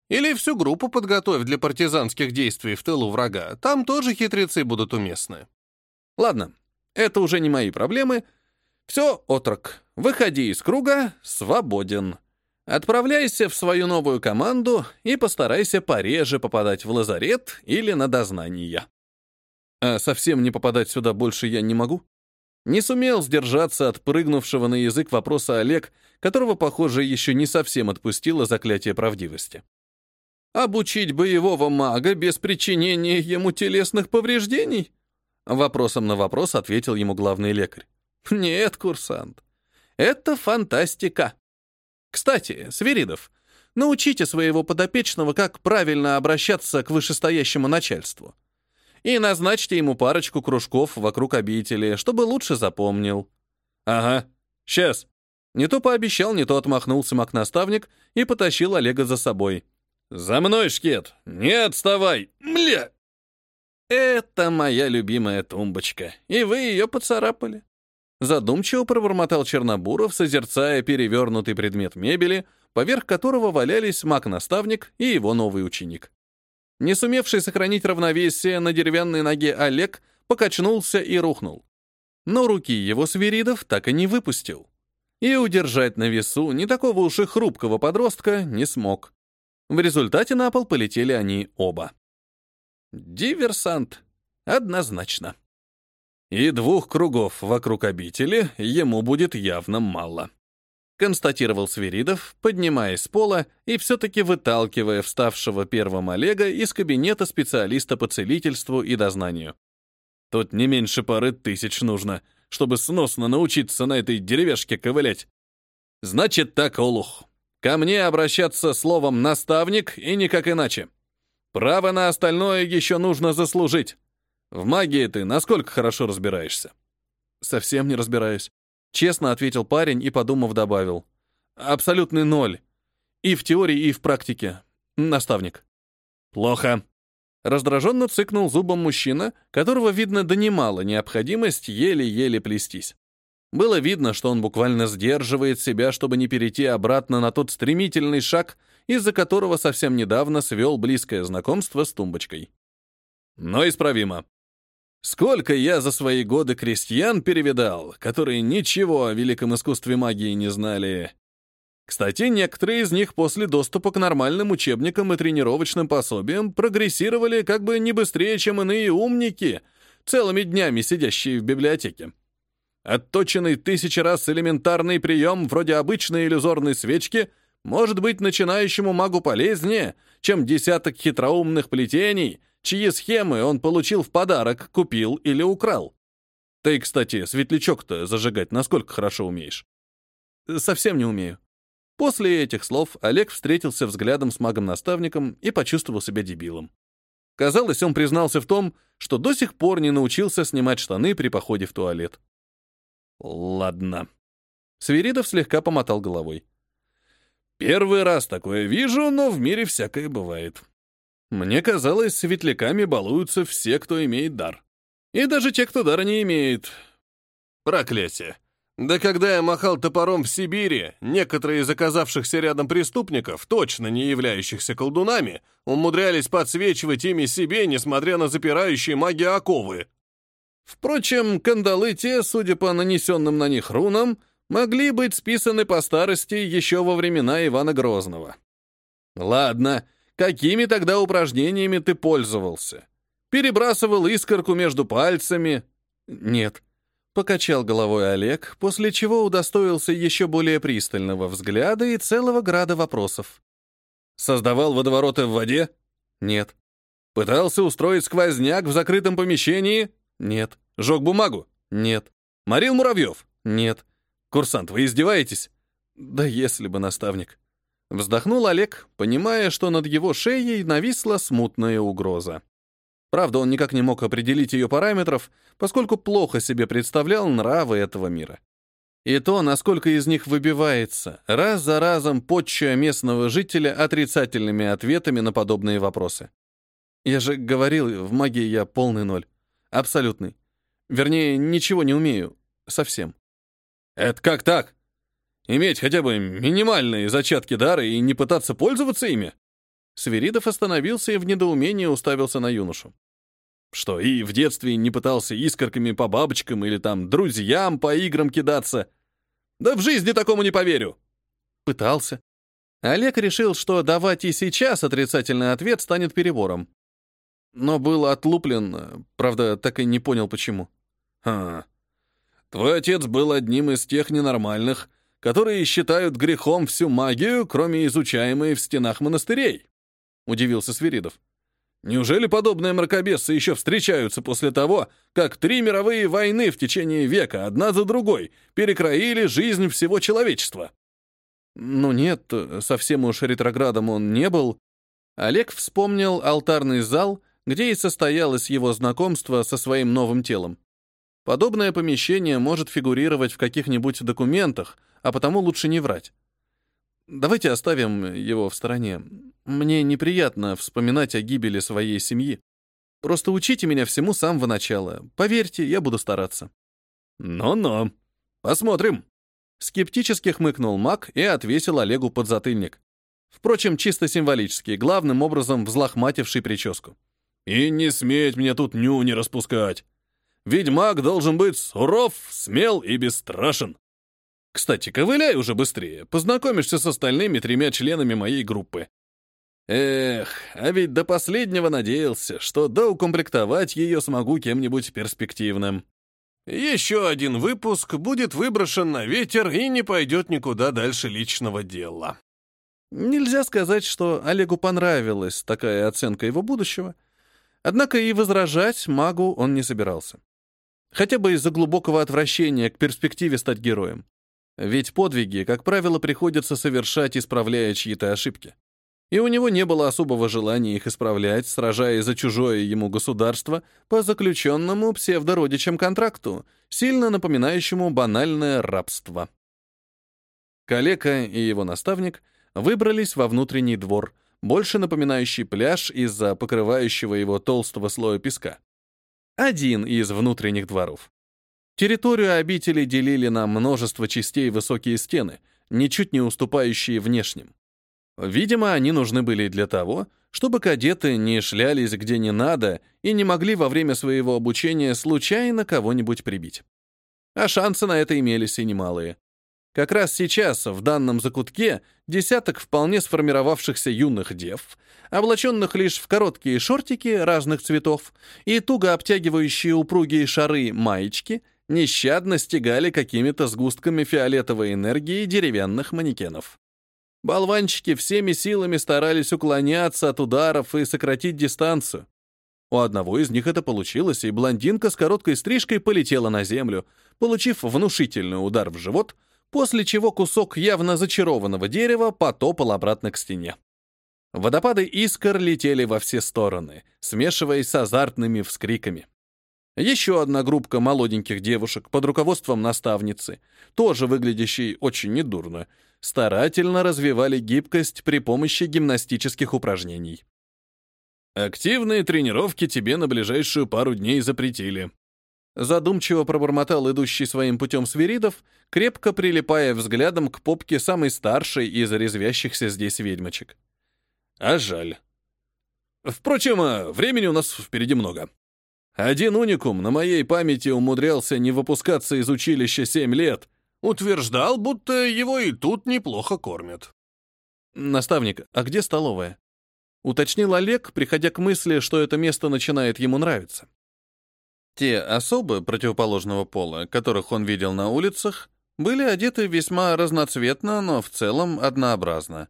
Или всю группу подготовь для партизанских действий в тылу врага, там тоже хитрецы будут уместны. Ладно, это уже не мои проблемы. Все, отрок, выходи из круга, свободен. Отправляйся в свою новую команду и постарайся пореже попадать в лазарет или на дознание. А совсем не попадать сюда больше я не могу? Не сумел сдержаться от прыгнувшего на язык вопроса Олег, которого, похоже, еще не совсем отпустило заклятие правдивости. Обучить боевого мага без причинения ему телесных повреждений? Вопросом на вопрос ответил ему главный лекарь. Нет, курсант. Это фантастика. Кстати, Свиридов, научите своего подопечного, как правильно обращаться к вышестоящему начальству. И назначьте ему парочку кружков вокруг обители, чтобы лучше запомнил. Ага, сейчас. Не то пообещал, не то отмахнулся маг-наставник и потащил Олега за собой. «За мной, шкет! Не отставай! Мля!» «Это моя любимая тумбочка, и вы ее поцарапали». Задумчиво пробормотал Чернобуров, созерцая перевернутый предмет мебели, поверх которого валялись маг-наставник и его новый ученик. Не сумевший сохранить равновесие на деревянной ноге Олег покачнулся и рухнул. Но руки его свиридов так и не выпустил. И удержать на весу не такого уж и хрупкого подростка не смог. В результате на пол полетели они оба. Диверсант. Однозначно. И двух кругов вокруг обители ему будет явно мало. Констатировал Свиридов, поднимаясь с пола и все-таки выталкивая вставшего первым Олега из кабинета специалиста по целительству и дознанию. Тут не меньше пары тысяч нужно, чтобы сносно научиться на этой деревяшке ковылять. Значит так, Олух, ко мне обращаться словом «наставник» и никак иначе. Право на остальное еще нужно заслужить. В магии ты насколько хорошо разбираешься? Совсем не разбираюсь. Честно ответил парень и, подумав, добавил. Абсолютный ноль. И в теории, и в практике. Наставник. Плохо. Раздраженно цыкнул зубом мужчина, которого, видно, донимала необходимость еле-еле плестись. Было видно, что он буквально сдерживает себя, чтобы не перейти обратно на тот стремительный шаг, из-за которого совсем недавно свел близкое знакомство с тумбочкой. Но исправимо. Сколько я за свои годы крестьян перевидал, которые ничего о великом искусстве магии не знали. Кстати, некоторые из них после доступа к нормальным учебникам и тренировочным пособиям прогрессировали как бы не быстрее, чем иные умники, целыми днями сидящие в библиотеке. Отточенный тысячи раз элементарный прием, вроде обычной иллюзорной свечки, может быть начинающему магу полезнее, чем десяток хитроумных плетений — чьи схемы он получил в подарок, купил или украл. Ты, кстати, светлячок-то зажигать насколько хорошо умеешь? Совсем не умею. После этих слов Олег встретился взглядом с магом-наставником и почувствовал себя дебилом. Казалось, он признался в том, что до сих пор не научился снимать штаны при походе в туалет. Ладно. Свиридов слегка помотал головой. Первый раз такое вижу, но в мире всякое бывает. Мне казалось, светляками балуются все, кто имеет дар. И даже те, кто дара не имеет. Проклятие. Да когда я махал топором в Сибири, некоторые из оказавшихся рядом преступников, точно не являющихся колдунами, умудрялись подсвечивать ими себе, несмотря на запирающие маги оковы. Впрочем, кандалы те, судя по нанесенным на них рунам, могли быть списаны по старости еще во времена Ивана Грозного. Ладно, Какими тогда упражнениями ты пользовался? Перебрасывал искорку между пальцами? Нет. Покачал головой Олег, после чего удостоился еще более пристального взгляда и целого града вопросов. Создавал водовороты в воде? Нет. Пытался устроить сквозняк в закрытом помещении? Нет. Жег бумагу? Нет. Морил муравьев? Нет. Курсант, вы издеваетесь? Да если бы, наставник. Вздохнул Олег, понимая, что над его шеей нависла смутная угроза. Правда, он никак не мог определить ее параметров, поскольку плохо себе представлял нравы этого мира. И то, насколько из них выбивается, раз за разом подчуя местного жителя отрицательными ответами на подобные вопросы. Я же говорил, в магии я полный ноль. Абсолютный. Вернее, ничего не умею. Совсем. «Это как так?» Иметь хотя бы минимальные зачатки дара и не пытаться пользоваться ими? Свиридов остановился и в недоумении уставился на юношу. Что, и в детстве не пытался искорками по бабочкам или там друзьям по играм кидаться? Да в жизни такому не поверю. Пытался. Олег решил, что давать и сейчас отрицательный ответ станет перебором. Но был отлуплен, правда, так и не понял, почему. Ха. Твой отец был одним из тех ненормальных, которые считают грехом всю магию, кроме изучаемой в стенах монастырей», — удивился Свиридов. «Неужели подобные мракобесы еще встречаются после того, как три мировые войны в течение века, одна за другой, перекроили жизнь всего человечества?» «Ну нет, совсем уж ретроградом он не был». Олег вспомнил алтарный зал, где и состоялось его знакомство со своим новым телом. Подобное помещение может фигурировать в каких-нибудь документах, а потому лучше не врать. Давайте оставим его в стороне. Мне неприятно вспоминать о гибели своей семьи. Просто учите меня всему с самого начала. Поверьте, я буду стараться. Но-но. Посмотрим. Скептически хмыкнул маг и отвесил Олегу подзатыльник. Впрочем, чисто символический, главным образом взлохмативший прическу. «И не сметь мне тут ню не распускать. Ведьмак должен быть суров, смел и бесстрашен. Кстати, ковыляй уже быстрее, познакомишься с остальными тремя членами моей группы. Эх, а ведь до последнего надеялся, что доукомплектовать ее смогу кем-нибудь перспективным. Еще один выпуск будет выброшен на ветер и не пойдет никуда дальше личного дела. Нельзя сказать, что Олегу понравилась такая оценка его будущего, однако и возражать магу он не собирался. Хотя бы из-за глубокого отвращения к перспективе стать героем. Ведь подвиги, как правило, приходится совершать, исправляя чьи-то ошибки. И у него не было особого желания их исправлять, сражаясь за чужое ему государство по заключенному псевдородичам контракту, сильно напоминающему банальное рабство. Калека и его наставник выбрались во внутренний двор, больше напоминающий пляж из-за покрывающего его толстого слоя песка. Один из внутренних дворов. Территорию обители делили на множество частей высокие стены, ничуть не уступающие внешним. Видимо, они нужны были для того, чтобы кадеты не шлялись где не надо и не могли во время своего обучения случайно кого-нибудь прибить. А шансы на это имелись и немалые. Как раз сейчас, в данном закутке, десяток вполне сформировавшихся юных дев, облаченных лишь в короткие шортики разных цветов и туго обтягивающие упругие шары маечки, нещадно стегали какими-то сгустками фиолетовой энергии деревянных манекенов. Болванчики всеми силами старались уклоняться от ударов и сократить дистанцию. У одного из них это получилось, и блондинка с короткой стрижкой полетела на землю, получив внушительный удар в живот, после чего кусок явно зачарованного дерева потопал обратно к стене. Водопады искр летели во все стороны, смешиваясь с азартными вскриками. Еще одна группка молоденьких девушек под руководством наставницы, тоже выглядящей очень недурно, старательно развивали гибкость при помощи гимнастических упражнений. «Активные тренировки тебе на ближайшую пару дней запретили», задумчиво пробормотал идущий своим путем свиридов, крепко прилипая взглядом к попке самой старшей из резвящихся здесь ведьмочек. «А жаль. Впрочем, а, времени у нас впереди много. Один уникум на моей памяти умудрялся не выпускаться из училища семь лет — Утверждал, будто его и тут неплохо кормят. «Наставник, а где столовая?» Уточнил Олег, приходя к мысли, что это место начинает ему нравиться. Те особы противоположного пола, которых он видел на улицах, были одеты весьма разноцветно, но в целом однообразно.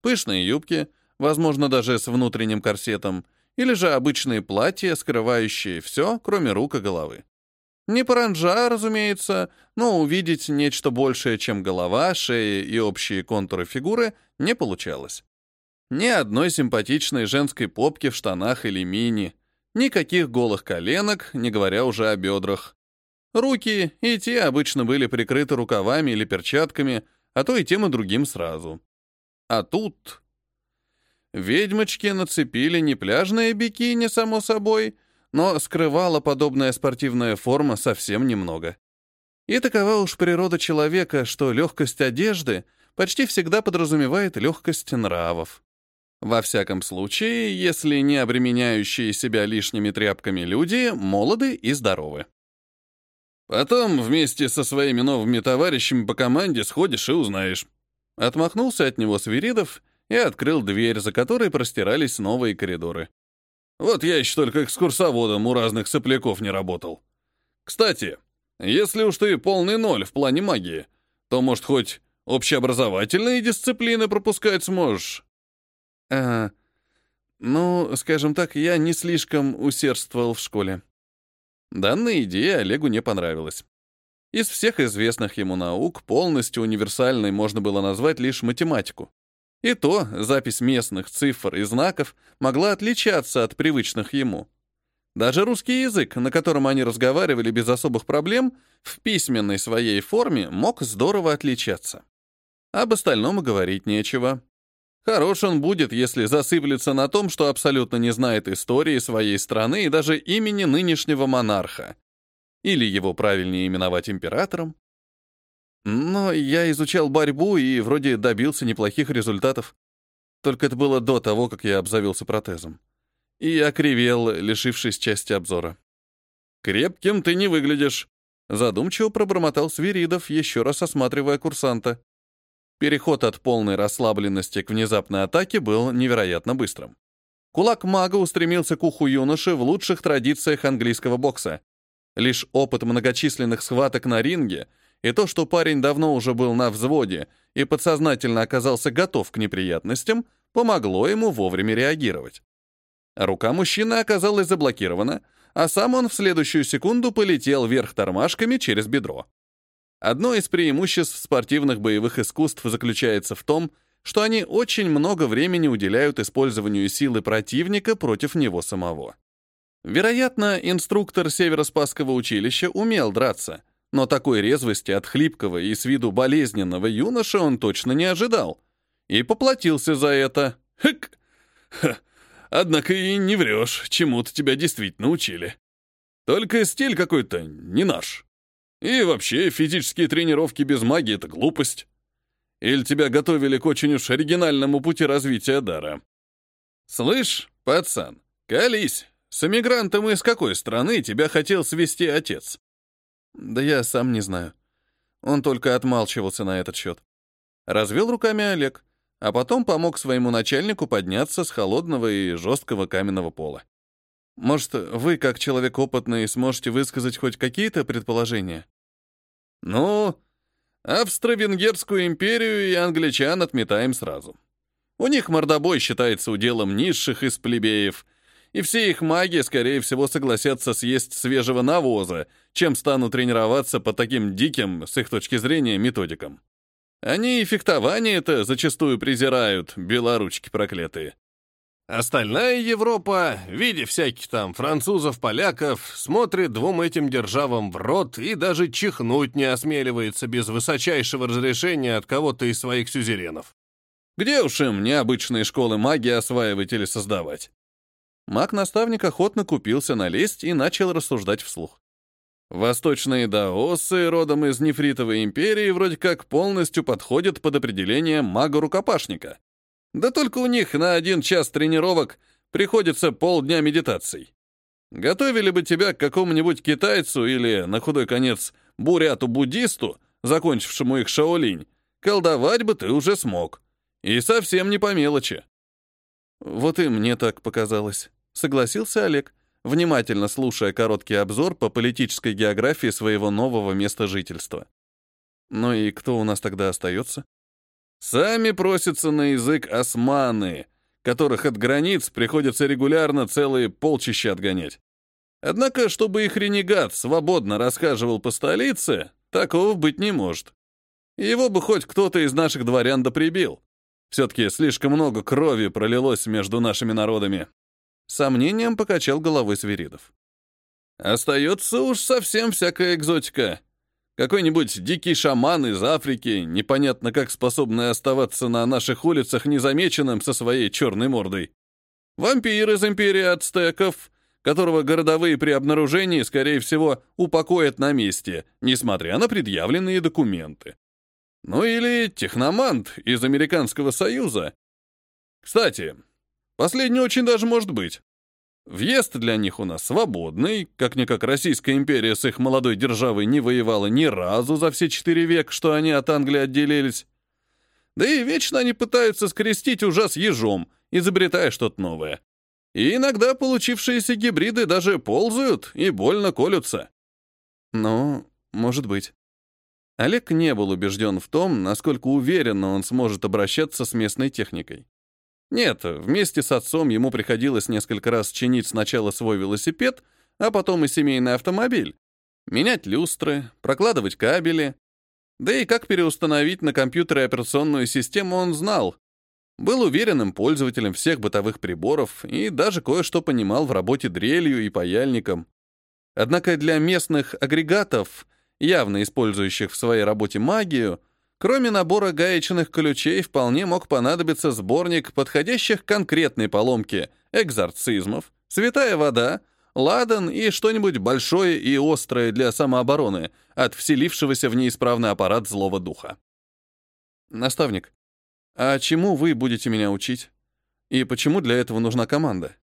Пышные юбки, возможно, даже с внутренним корсетом, или же обычные платья, скрывающие все, кроме рук и головы. Не паранджа, разумеется, но увидеть нечто большее, чем голова, шея и общие контуры фигуры, не получалось. Ни одной симпатичной женской попки в штанах или мини, никаких голых коленок, не говоря уже о бедрах. Руки и те обычно были прикрыты рукавами или перчатками, а то и тем и другим сразу. А тут... Ведьмочки нацепили не пляжное бикини, само собой, но скрывала подобная спортивная форма совсем немного. И такова уж природа человека, что легкость одежды почти всегда подразумевает легкость нравов. Во всяком случае, если не обременяющие себя лишними тряпками люди молоды и здоровы. Потом вместе со своими новыми товарищами по команде сходишь и узнаешь. Отмахнулся от него Свиридов и открыл дверь, за которой простирались новые коридоры. Вот я еще только экскурсоводом у разных сопляков не работал. Кстати, если уж ты полный ноль в плане магии, то, может, хоть общеобразовательные дисциплины пропускать сможешь? А, ну, скажем так, я не слишком усердствовал в школе. Данная идея Олегу не понравилась. Из всех известных ему наук полностью универсальной можно было назвать лишь математику. И то запись местных цифр и знаков могла отличаться от привычных ему. Даже русский язык, на котором они разговаривали без особых проблем, в письменной своей форме мог здорово отличаться. Об остальном говорить нечего. Хорош он будет, если засыплется на том, что абсолютно не знает истории своей страны и даже имени нынешнего монарха. Или его правильнее именовать императором. Но я изучал борьбу и вроде добился неплохих результатов. Только это было до того, как я обзавелся протезом. И окривел, лишившись части обзора. «Крепким ты не выглядишь», — задумчиво пробормотал Свиридов, еще раз осматривая курсанта. Переход от полной расслабленности к внезапной атаке был невероятно быстрым. Кулак мага устремился к уху юноши в лучших традициях английского бокса. Лишь опыт многочисленных схваток на ринге — и то, что парень давно уже был на взводе и подсознательно оказался готов к неприятностям, помогло ему вовремя реагировать. Рука мужчины оказалась заблокирована, а сам он в следующую секунду полетел вверх тормашками через бедро. Одно из преимуществ спортивных боевых искусств заключается в том, что они очень много времени уделяют использованию силы противника против него самого. Вероятно, инструктор Северо-Спасского училища умел драться — но такой резвости от хлипкого и с виду болезненного юноша он точно не ожидал. И поплатился за это. Хык! Ха. Однако и не врешь, чему-то тебя действительно учили. Только стиль какой-то не наш. И вообще, физические тренировки без магии — это глупость. Или тебя готовили к очень уж оригинальному пути развития дара? Слышь, пацан, колись, с эмигрантом из какой страны тебя хотел свести отец? Да я сам не знаю. Он только отмалчивался на этот счет. Развел руками Олег, а потом помог своему начальнику подняться с холодного и жесткого каменного пола. Может, вы, как человек опытный, сможете высказать хоть какие-то предположения? Ну, Австро-Венгерскую империю и англичан отметаем сразу. У них мордобой считается уделом низших из плебеев, и все их маги, скорее всего, согласятся съесть свежего навоза, чем станут тренироваться по таким диким, с их точки зрения, методикам. Они и фехтование это зачастую презирают, белоручки проклятые. Остальная Европа, видя всяких там французов, поляков, смотрит двум этим державам в рот и даже чихнуть не осмеливается без высочайшего разрешения от кого-то из своих сюзеренов. Где уж им необычные школы магии осваивать или создавать? Маг-наставник охотно купился на лесть и начал рассуждать вслух. Восточные даосы, родом из Нефритовой империи, вроде как полностью подходят под определение мага-рукопашника. Да только у них на один час тренировок приходится полдня медитаций. Готовили бы тебя к какому-нибудь китайцу или, на худой конец, буряту-буддисту, закончившему их шаолинь, колдовать бы ты уже смог. И совсем не по мелочи. Вот и мне так показалось, согласился Олег, внимательно слушая короткий обзор по политической географии своего нового места жительства. Ну и кто у нас тогда остается? Сами просятся на язык османы, которых от границ приходится регулярно целые полчища отгонять. Однако, чтобы их ренегат свободно расхаживал по столице, такого быть не может. Его бы хоть кто-то из наших дворян да прибил. Все-таки слишком много крови пролилось между нашими народами. Сомнением покачал головой Свиридов. Остается уж совсем всякая экзотика. Какой-нибудь дикий шаман из Африки, непонятно как способный оставаться на наших улицах незамеченным со своей черной мордой. Вампир из империи ацтеков, которого городовые при обнаружении, скорее всего, упокоят на месте, несмотря на предъявленные документы. Ну или техномант из Американского Союза. Кстати, последний очень даже может быть. Въезд для них у нас свободный, как-никак Российская империя с их молодой державой не воевала ни разу за все четыре века, что они от Англии отделились. Да и вечно они пытаются скрестить ужас ежом, изобретая что-то новое. И иногда получившиеся гибриды даже ползают и больно колются. Ну, может быть. Олег не был убежден в том, насколько уверенно он сможет обращаться с местной техникой. Нет, вместе с отцом ему приходилось несколько раз чинить сначала свой велосипед, а потом и семейный автомобиль. Менять люстры, прокладывать кабели. Да и как переустановить на компьютере операционную систему он знал. Был уверенным пользователем всех бытовых приборов и даже кое-что понимал в работе дрелью и паяльником. Однако для местных агрегатов, явно использующих в своей работе магию, Кроме набора гаечных ключей, вполне мог понадобиться сборник подходящих конкретной поломке экзорцизмов, святая вода, ладан и что-нибудь большое и острое для самообороны от вселившегося в неисправный аппарат злого духа. Наставник, а чему вы будете меня учить? И почему для этого нужна команда?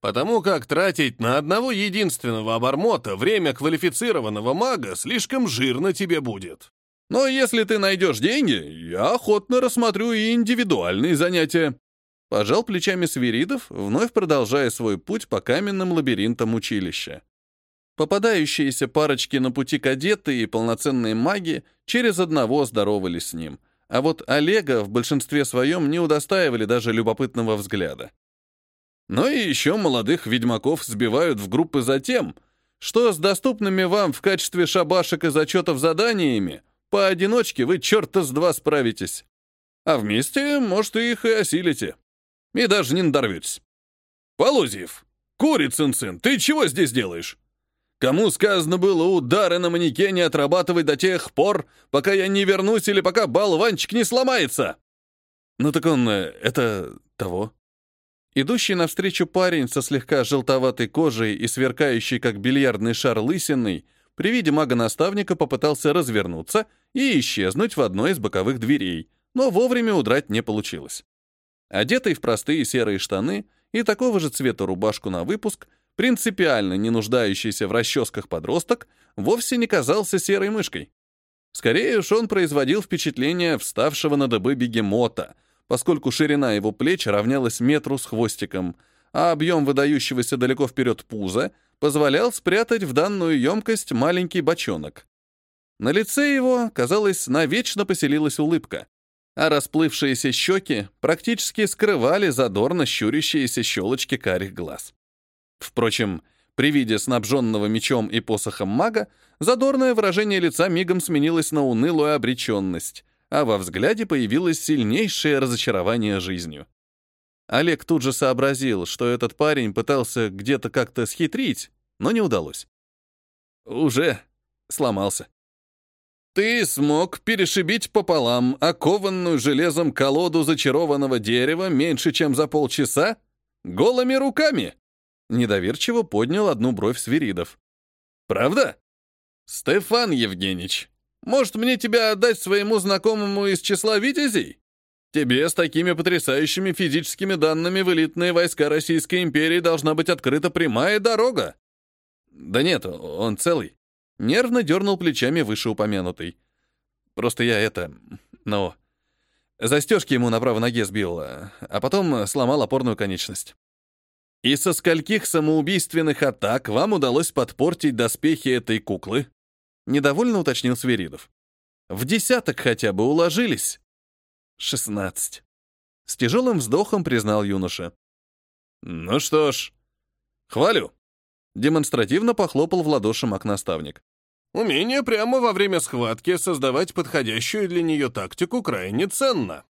Потому как тратить на одного единственного обормота время квалифицированного мага слишком жирно тебе будет. Но если ты найдешь деньги, я охотно рассмотрю и индивидуальные занятия». Пожал плечами Свиридов, вновь продолжая свой путь по каменным лабиринтам училища. Попадающиеся парочки на пути кадеты и полноценные маги через одного здоровались с ним, а вот Олега в большинстве своем не удостаивали даже любопытного взгляда. Но и еще молодых ведьмаков сбивают в группы за тем, что с доступными вам в качестве шабашек и зачетов заданиями Поодиночке вы черта с два справитесь. А вместе, может, их и осилите. И даже не надорветесь. Полозьев, курицын сын, ты чего здесь делаешь? Кому сказано было удары на манекене отрабатывать до тех пор, пока я не вернусь или пока болванчик не сломается? Ну так он, э, это того. Идущий навстречу парень со слегка желтоватой кожей и сверкающий, как бильярдный шар лысиной, при виде мага-наставника попытался развернуться и исчезнуть в одной из боковых дверей, но вовремя удрать не получилось. Одетый в простые серые штаны и такого же цвета рубашку на выпуск, принципиально не нуждающийся в расческах подросток вовсе не казался серой мышкой. Скорее уж он производил впечатление вставшего на дыбы бегемота, поскольку ширина его плеч равнялась метру с хвостиком, а объем выдающегося далеко вперед пуза позволял спрятать в данную емкость маленький бочонок. На лице его, казалось, навечно поселилась улыбка, а расплывшиеся щеки практически скрывали задорно щурящиеся щелочки карих глаз. Впрочем, при виде снабженного мечом и посохом мага, задорное выражение лица мигом сменилось на унылую обреченность, а во взгляде появилось сильнейшее разочарование жизнью. Олег тут же сообразил, что этот парень пытался где-то как-то схитрить, но не удалось. Уже сломался. Ты смог перешибить пополам окованную железом колоду зачарованного дерева меньше, чем за полчаса? Голыми руками? Недоверчиво поднял одну бровь Свиридов. «Правда? Стефан Евгеньевич, может, мне тебя отдать своему знакомому из числа витязей? Тебе с такими потрясающими физическими данными в элитные войска Российской империи должна быть открыта прямая дорога». «Да нет, он целый». Нервно дернул плечами вышеупомянутый. «Просто я это... ну...» Застежки ему на правой ноге сбил, а потом сломал опорную конечность. И со скольких самоубийственных атак вам удалось подпортить доспехи этой куклы? Недовольно уточнил Сверидов. В десяток хотя бы уложились. Шестнадцать. С тяжелым вздохом признал юноша. Ну что ж, хвалю. Демонстративно похлопал в ладоши маг-наставник. Умение прямо во время схватки создавать подходящую для нее тактику крайне ценно.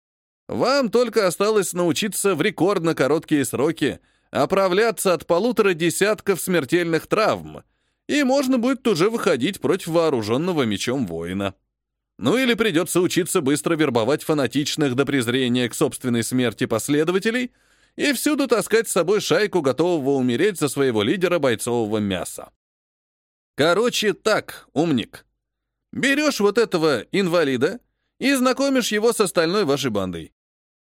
Вам только осталось научиться в рекордно короткие сроки оправляться от полутора десятков смертельных травм, и можно будет уже выходить против вооруженного мечом воина. Ну или придется учиться быстро вербовать фанатичных до презрения к собственной смерти последователей и всюду таскать с собой шайку, готового умереть за своего лидера бойцового мяса. Короче, так, умник. Берешь вот этого инвалида и знакомишь его с остальной вашей бандой.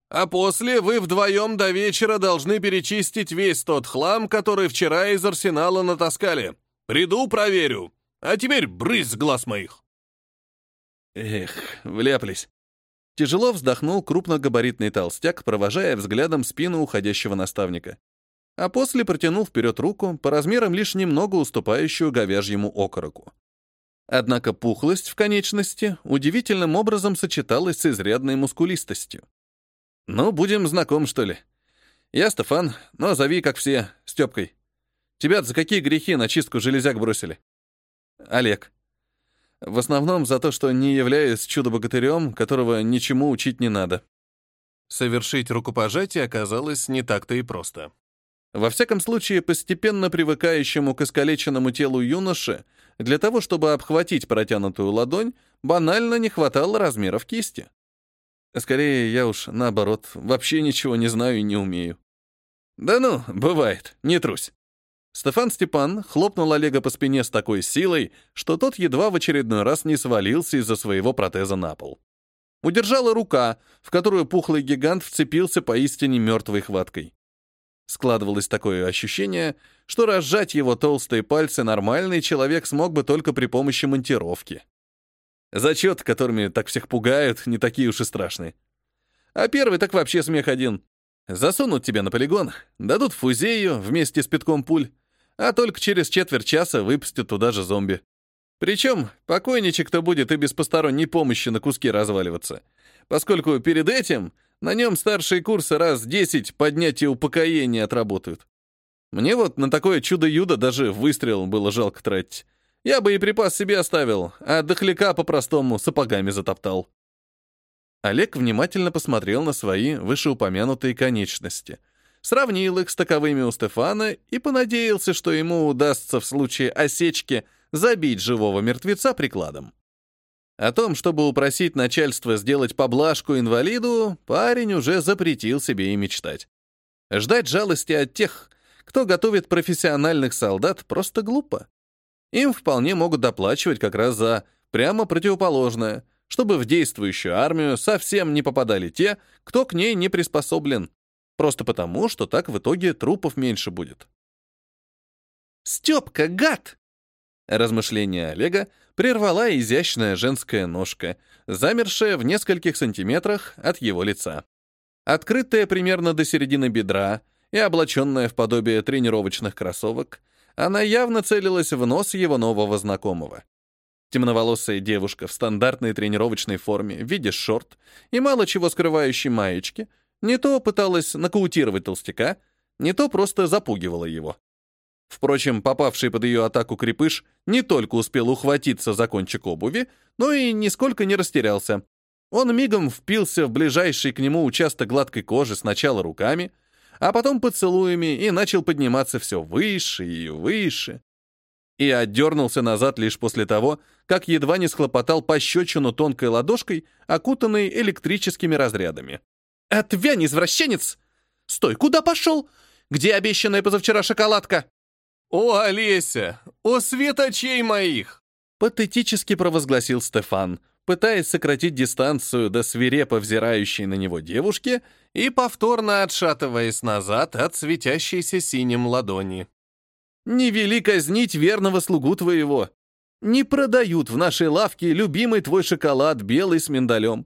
А после вы вдвоем до вечера должны перечистить весь тот хлам, который вчера из арсенала натаскали. Приду, проверю. А теперь брысь с глаз моих. Эх, вляпались. Тяжело вздохнул крупногабаритный толстяк, провожая взглядом спину уходящего наставника. А после протянул вперед руку, по размерам лишь немного уступающую говяжьему окороку. Однако пухлость в конечности удивительным образом сочеталась с изрядной мускулистостью. «Ну, будем знаком, что ли. Я Стефан, но зови, как все, Степкой. тебя за какие грехи на чистку железяк бросили?» «Олег. В основном за то, что не являюсь чудо-богатырем, которого ничему учить не надо». Совершить рукопожатие оказалось не так-то и просто. Во всяком случае, постепенно привыкающему к искалеченному телу юноше, для того, чтобы обхватить протянутую ладонь, банально не хватало размеров кисти. Скорее, я уж, наоборот, вообще ничего не знаю и не умею. Да ну, бывает, не трусь. Стефан Степан хлопнул Олега по спине с такой силой, что тот едва в очередной раз не свалился из-за своего протеза на пол. Удержала рука, в которую пухлый гигант вцепился поистине мертвой хваткой. Складывалось такое ощущение, что разжать его толстые пальцы нормальный человек смог бы только при помощи монтировки. Зачеты, которыми так всех пугают, не такие уж и страшные. А первый так вообще смех один. Засунут тебя на полигон, дадут фузею вместе с пятком пуль, а только через четверть часа выпустят туда же зомби. Причем покойничек-то будет и без посторонней помощи на куски разваливаться, поскольку перед этим на нем старшие курсы раз десять поднятия упокоения отработают. Мне вот на такое чудо-юдо даже выстрел было жалко тратить. Я бы и припас себе оставил, а дохляка по-простому сапогами затоптал. Олег внимательно посмотрел на свои вышеупомянутые конечности, сравнил их с таковыми у Стефана и понадеялся, что ему удастся в случае осечки забить живого мертвеца прикладом. О том, чтобы упросить начальство сделать поблажку инвалиду, парень уже запретил себе и мечтать. Ждать жалости от тех, кто готовит профессиональных солдат, просто глупо. им вполне могут доплачивать как раз за прямо противоположное, чтобы в действующую армию совсем не попадали те, кто к ней не приспособлен, просто потому, что так в итоге трупов меньше будет. «Степка, гад!» Размышление Олега прервала изящная женская ножка, замершая в нескольких сантиметрах от его лица. Открытая примерно до середины бедра и облаченная в подобие тренировочных кроссовок, она явно целилась в нос его нового знакомого. Темноволосая девушка в стандартной тренировочной форме, в виде шорт и мало чего скрывающей маечки, не то пыталась нокаутировать толстяка, не то просто запугивала его. Впрочем, попавший под ее атаку крепыш не только успел ухватиться за кончик обуви, но и нисколько не растерялся. Он мигом впился в ближайший к нему участок гладкой кожи сначала руками, а потом поцелуями и начал подниматься все выше и выше. И отдернулся назад лишь после того, как едва не схлопотал пощечину тонкой ладошкой, окутанной электрическими разрядами. «Отвянь, извращенец! Стой, куда пошел? Где обещанная позавчера шоколадка?» «О, Олеся! О, светочей моих!» Патетически провозгласил Стефан, пытаясь сократить дистанцию до свирепо взирающей на него девушки и повторно отшатываясь назад от светящейся синим ладони. «Не вели казнить верного слугу твоего. Не продают в нашей лавке любимый твой шоколад белый с миндалем.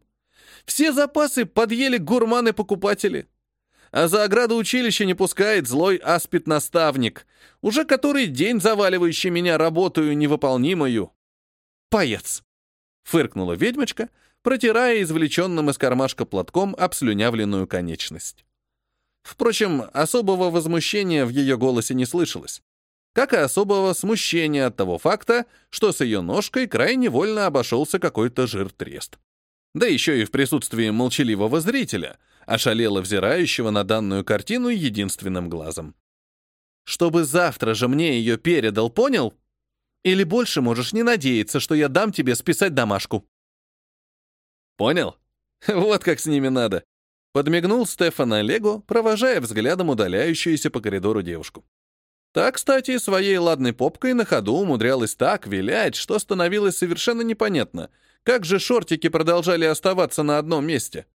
Все запасы подъели гурманы-покупатели а за ограду училища не пускает злой аспид-наставник, уже который день заваливающий меня работаю невыполнимую. «Поец!» — фыркнула ведьмочка, протирая извлеченным из кармашка платком обслюнявленную конечность. Впрочем, особого возмущения в ее голосе не слышалось, как и особого смущения от того факта, что с ее ножкой крайне вольно обошелся какой-то жир-трест. Да еще и в присутствии молчаливого зрителя — ошалело взирающего на данную картину единственным глазом. «Чтобы завтра же мне ее передал, понял? Или больше можешь не надеяться, что я дам тебе списать домашку». «Понял? Вот как с ними надо», — подмигнул Стефан Олегу, провожая взглядом удаляющуюся по коридору девушку. Та, кстати, своей ладной попкой на ходу умудрялась так вилять, что становилось совершенно непонятно, как же шортики продолжали оставаться на одном месте.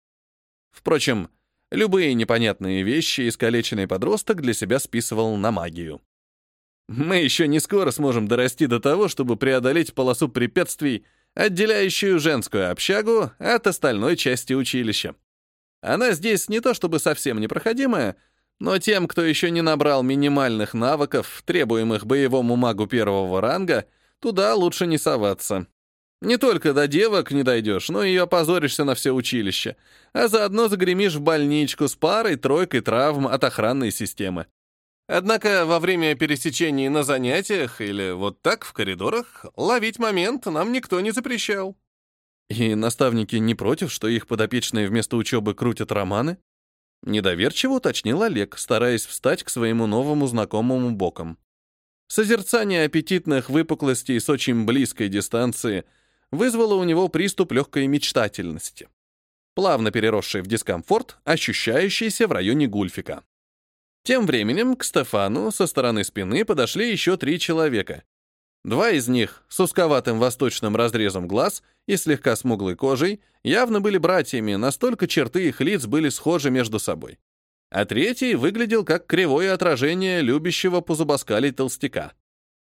Впрочем, любые непонятные вещи искалеченный подросток для себя списывал на магию. Мы еще не скоро сможем дорасти до того, чтобы преодолеть полосу препятствий, отделяющую женскую общагу от остальной части училища. Она здесь не то чтобы совсем непроходимая, но тем, кто еще не набрал минимальных навыков, требуемых боевому магу первого ранга, туда лучше не соваться. Не только до девок не дойдешь, но и опозоришься на все училище, а заодно загремишь в больничку с парой-тройкой травм от охранной системы. Однако во время пересечений на занятиях или вот так в коридорах ловить момент нам никто не запрещал. И наставники не против, что их подопечные вместо учебы крутят романы? Недоверчиво уточнил Олег, стараясь встать к своему новому знакомому боком. Созерцание аппетитных выпуклостей с очень близкой дистанции — вызвало у него приступ легкой мечтательности, плавно переросший в дискомфорт, ощущающийся в районе гульфика. Тем временем к Стефану со стороны спины подошли еще три человека. Два из них с узковатым восточным разрезом глаз и слегка смуглой кожей явно были братьями, настолько черты их лиц были схожи между собой. А третий выглядел как кривое отражение любящего позубоскалить толстяка.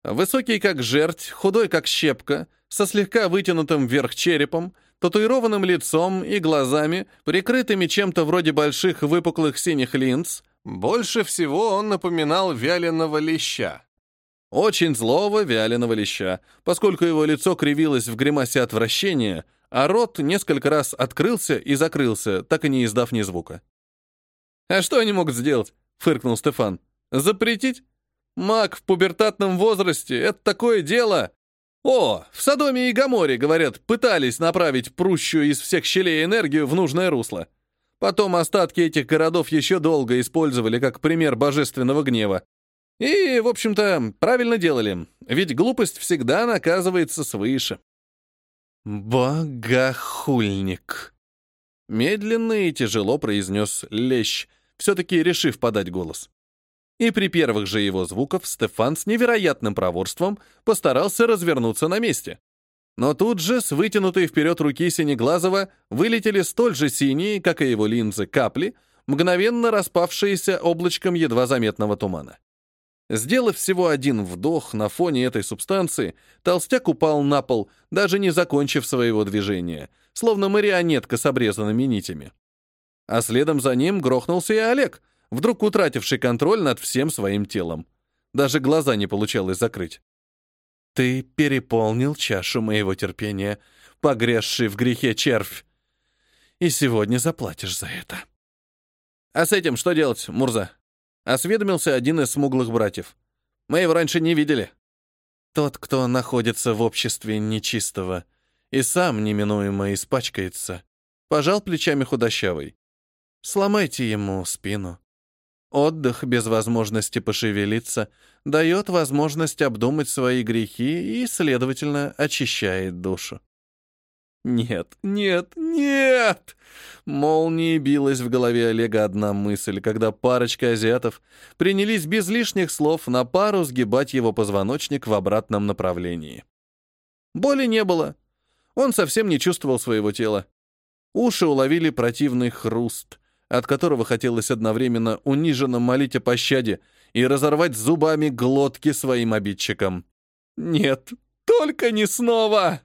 Высокий как жерть, худой как щепка, со слегка вытянутым вверх черепом, татуированным лицом и глазами, прикрытыми чем-то вроде больших выпуклых синих линз, больше всего он напоминал вяленого леща. Очень злого вяленого леща, поскольку его лицо кривилось в гримасе отвращения, а рот несколько раз открылся и закрылся, так и не издав ни звука. «А что они могут сделать?» — фыркнул Стефан. «Запретить? Маг в пубертатном возрасте — это такое дело!» О, в Содоме и Гоморе, говорят, пытались направить прущую из всех щелей энергию в нужное русло. Потом остатки этих городов еще долго использовали как пример божественного гнева. И, в общем-то, правильно делали, ведь глупость всегда наказывается свыше. «Богохульник!» Медленно и тяжело произнес Лещ, все-таки решив подать голос. И при первых же его звуках Стефан с невероятным проворством постарался развернуться на месте. Но тут же с вытянутой вперед руки Синеглазого вылетели столь же синие, как и его линзы, капли, мгновенно распавшиеся облачком едва заметного тумана. Сделав всего один вдох на фоне этой субстанции, толстяк упал на пол, даже не закончив своего движения, словно марионетка с обрезанными нитями. А следом за ним грохнулся и Олег, вдруг утративший контроль над всем своим телом. Даже глаза не получалось закрыть. «Ты переполнил чашу моего терпения, погрязший в грехе червь, и сегодня заплатишь за это». «А с этим что делать, Мурза?» — осведомился один из смуглых братьев. «Мы его раньше не видели». «Тот, кто находится в обществе нечистого и сам неминуемо испачкается», — пожал плечами худощавый. Сломайте ему спину. Отдых без возможности пошевелиться дает возможность обдумать свои грехи и, следовательно, очищает душу. Нет, нет, нет! Молнией билась в голове Олега одна мысль, когда парочка азиатов принялись без лишних слов на пару сгибать его позвоночник в обратном направлении. Боли не было. Он совсем не чувствовал своего тела. Уши уловили противный хруст — от которого хотелось одновременно униженно молить о пощаде и разорвать зубами глотки своим обидчикам. «Нет, только не снова!»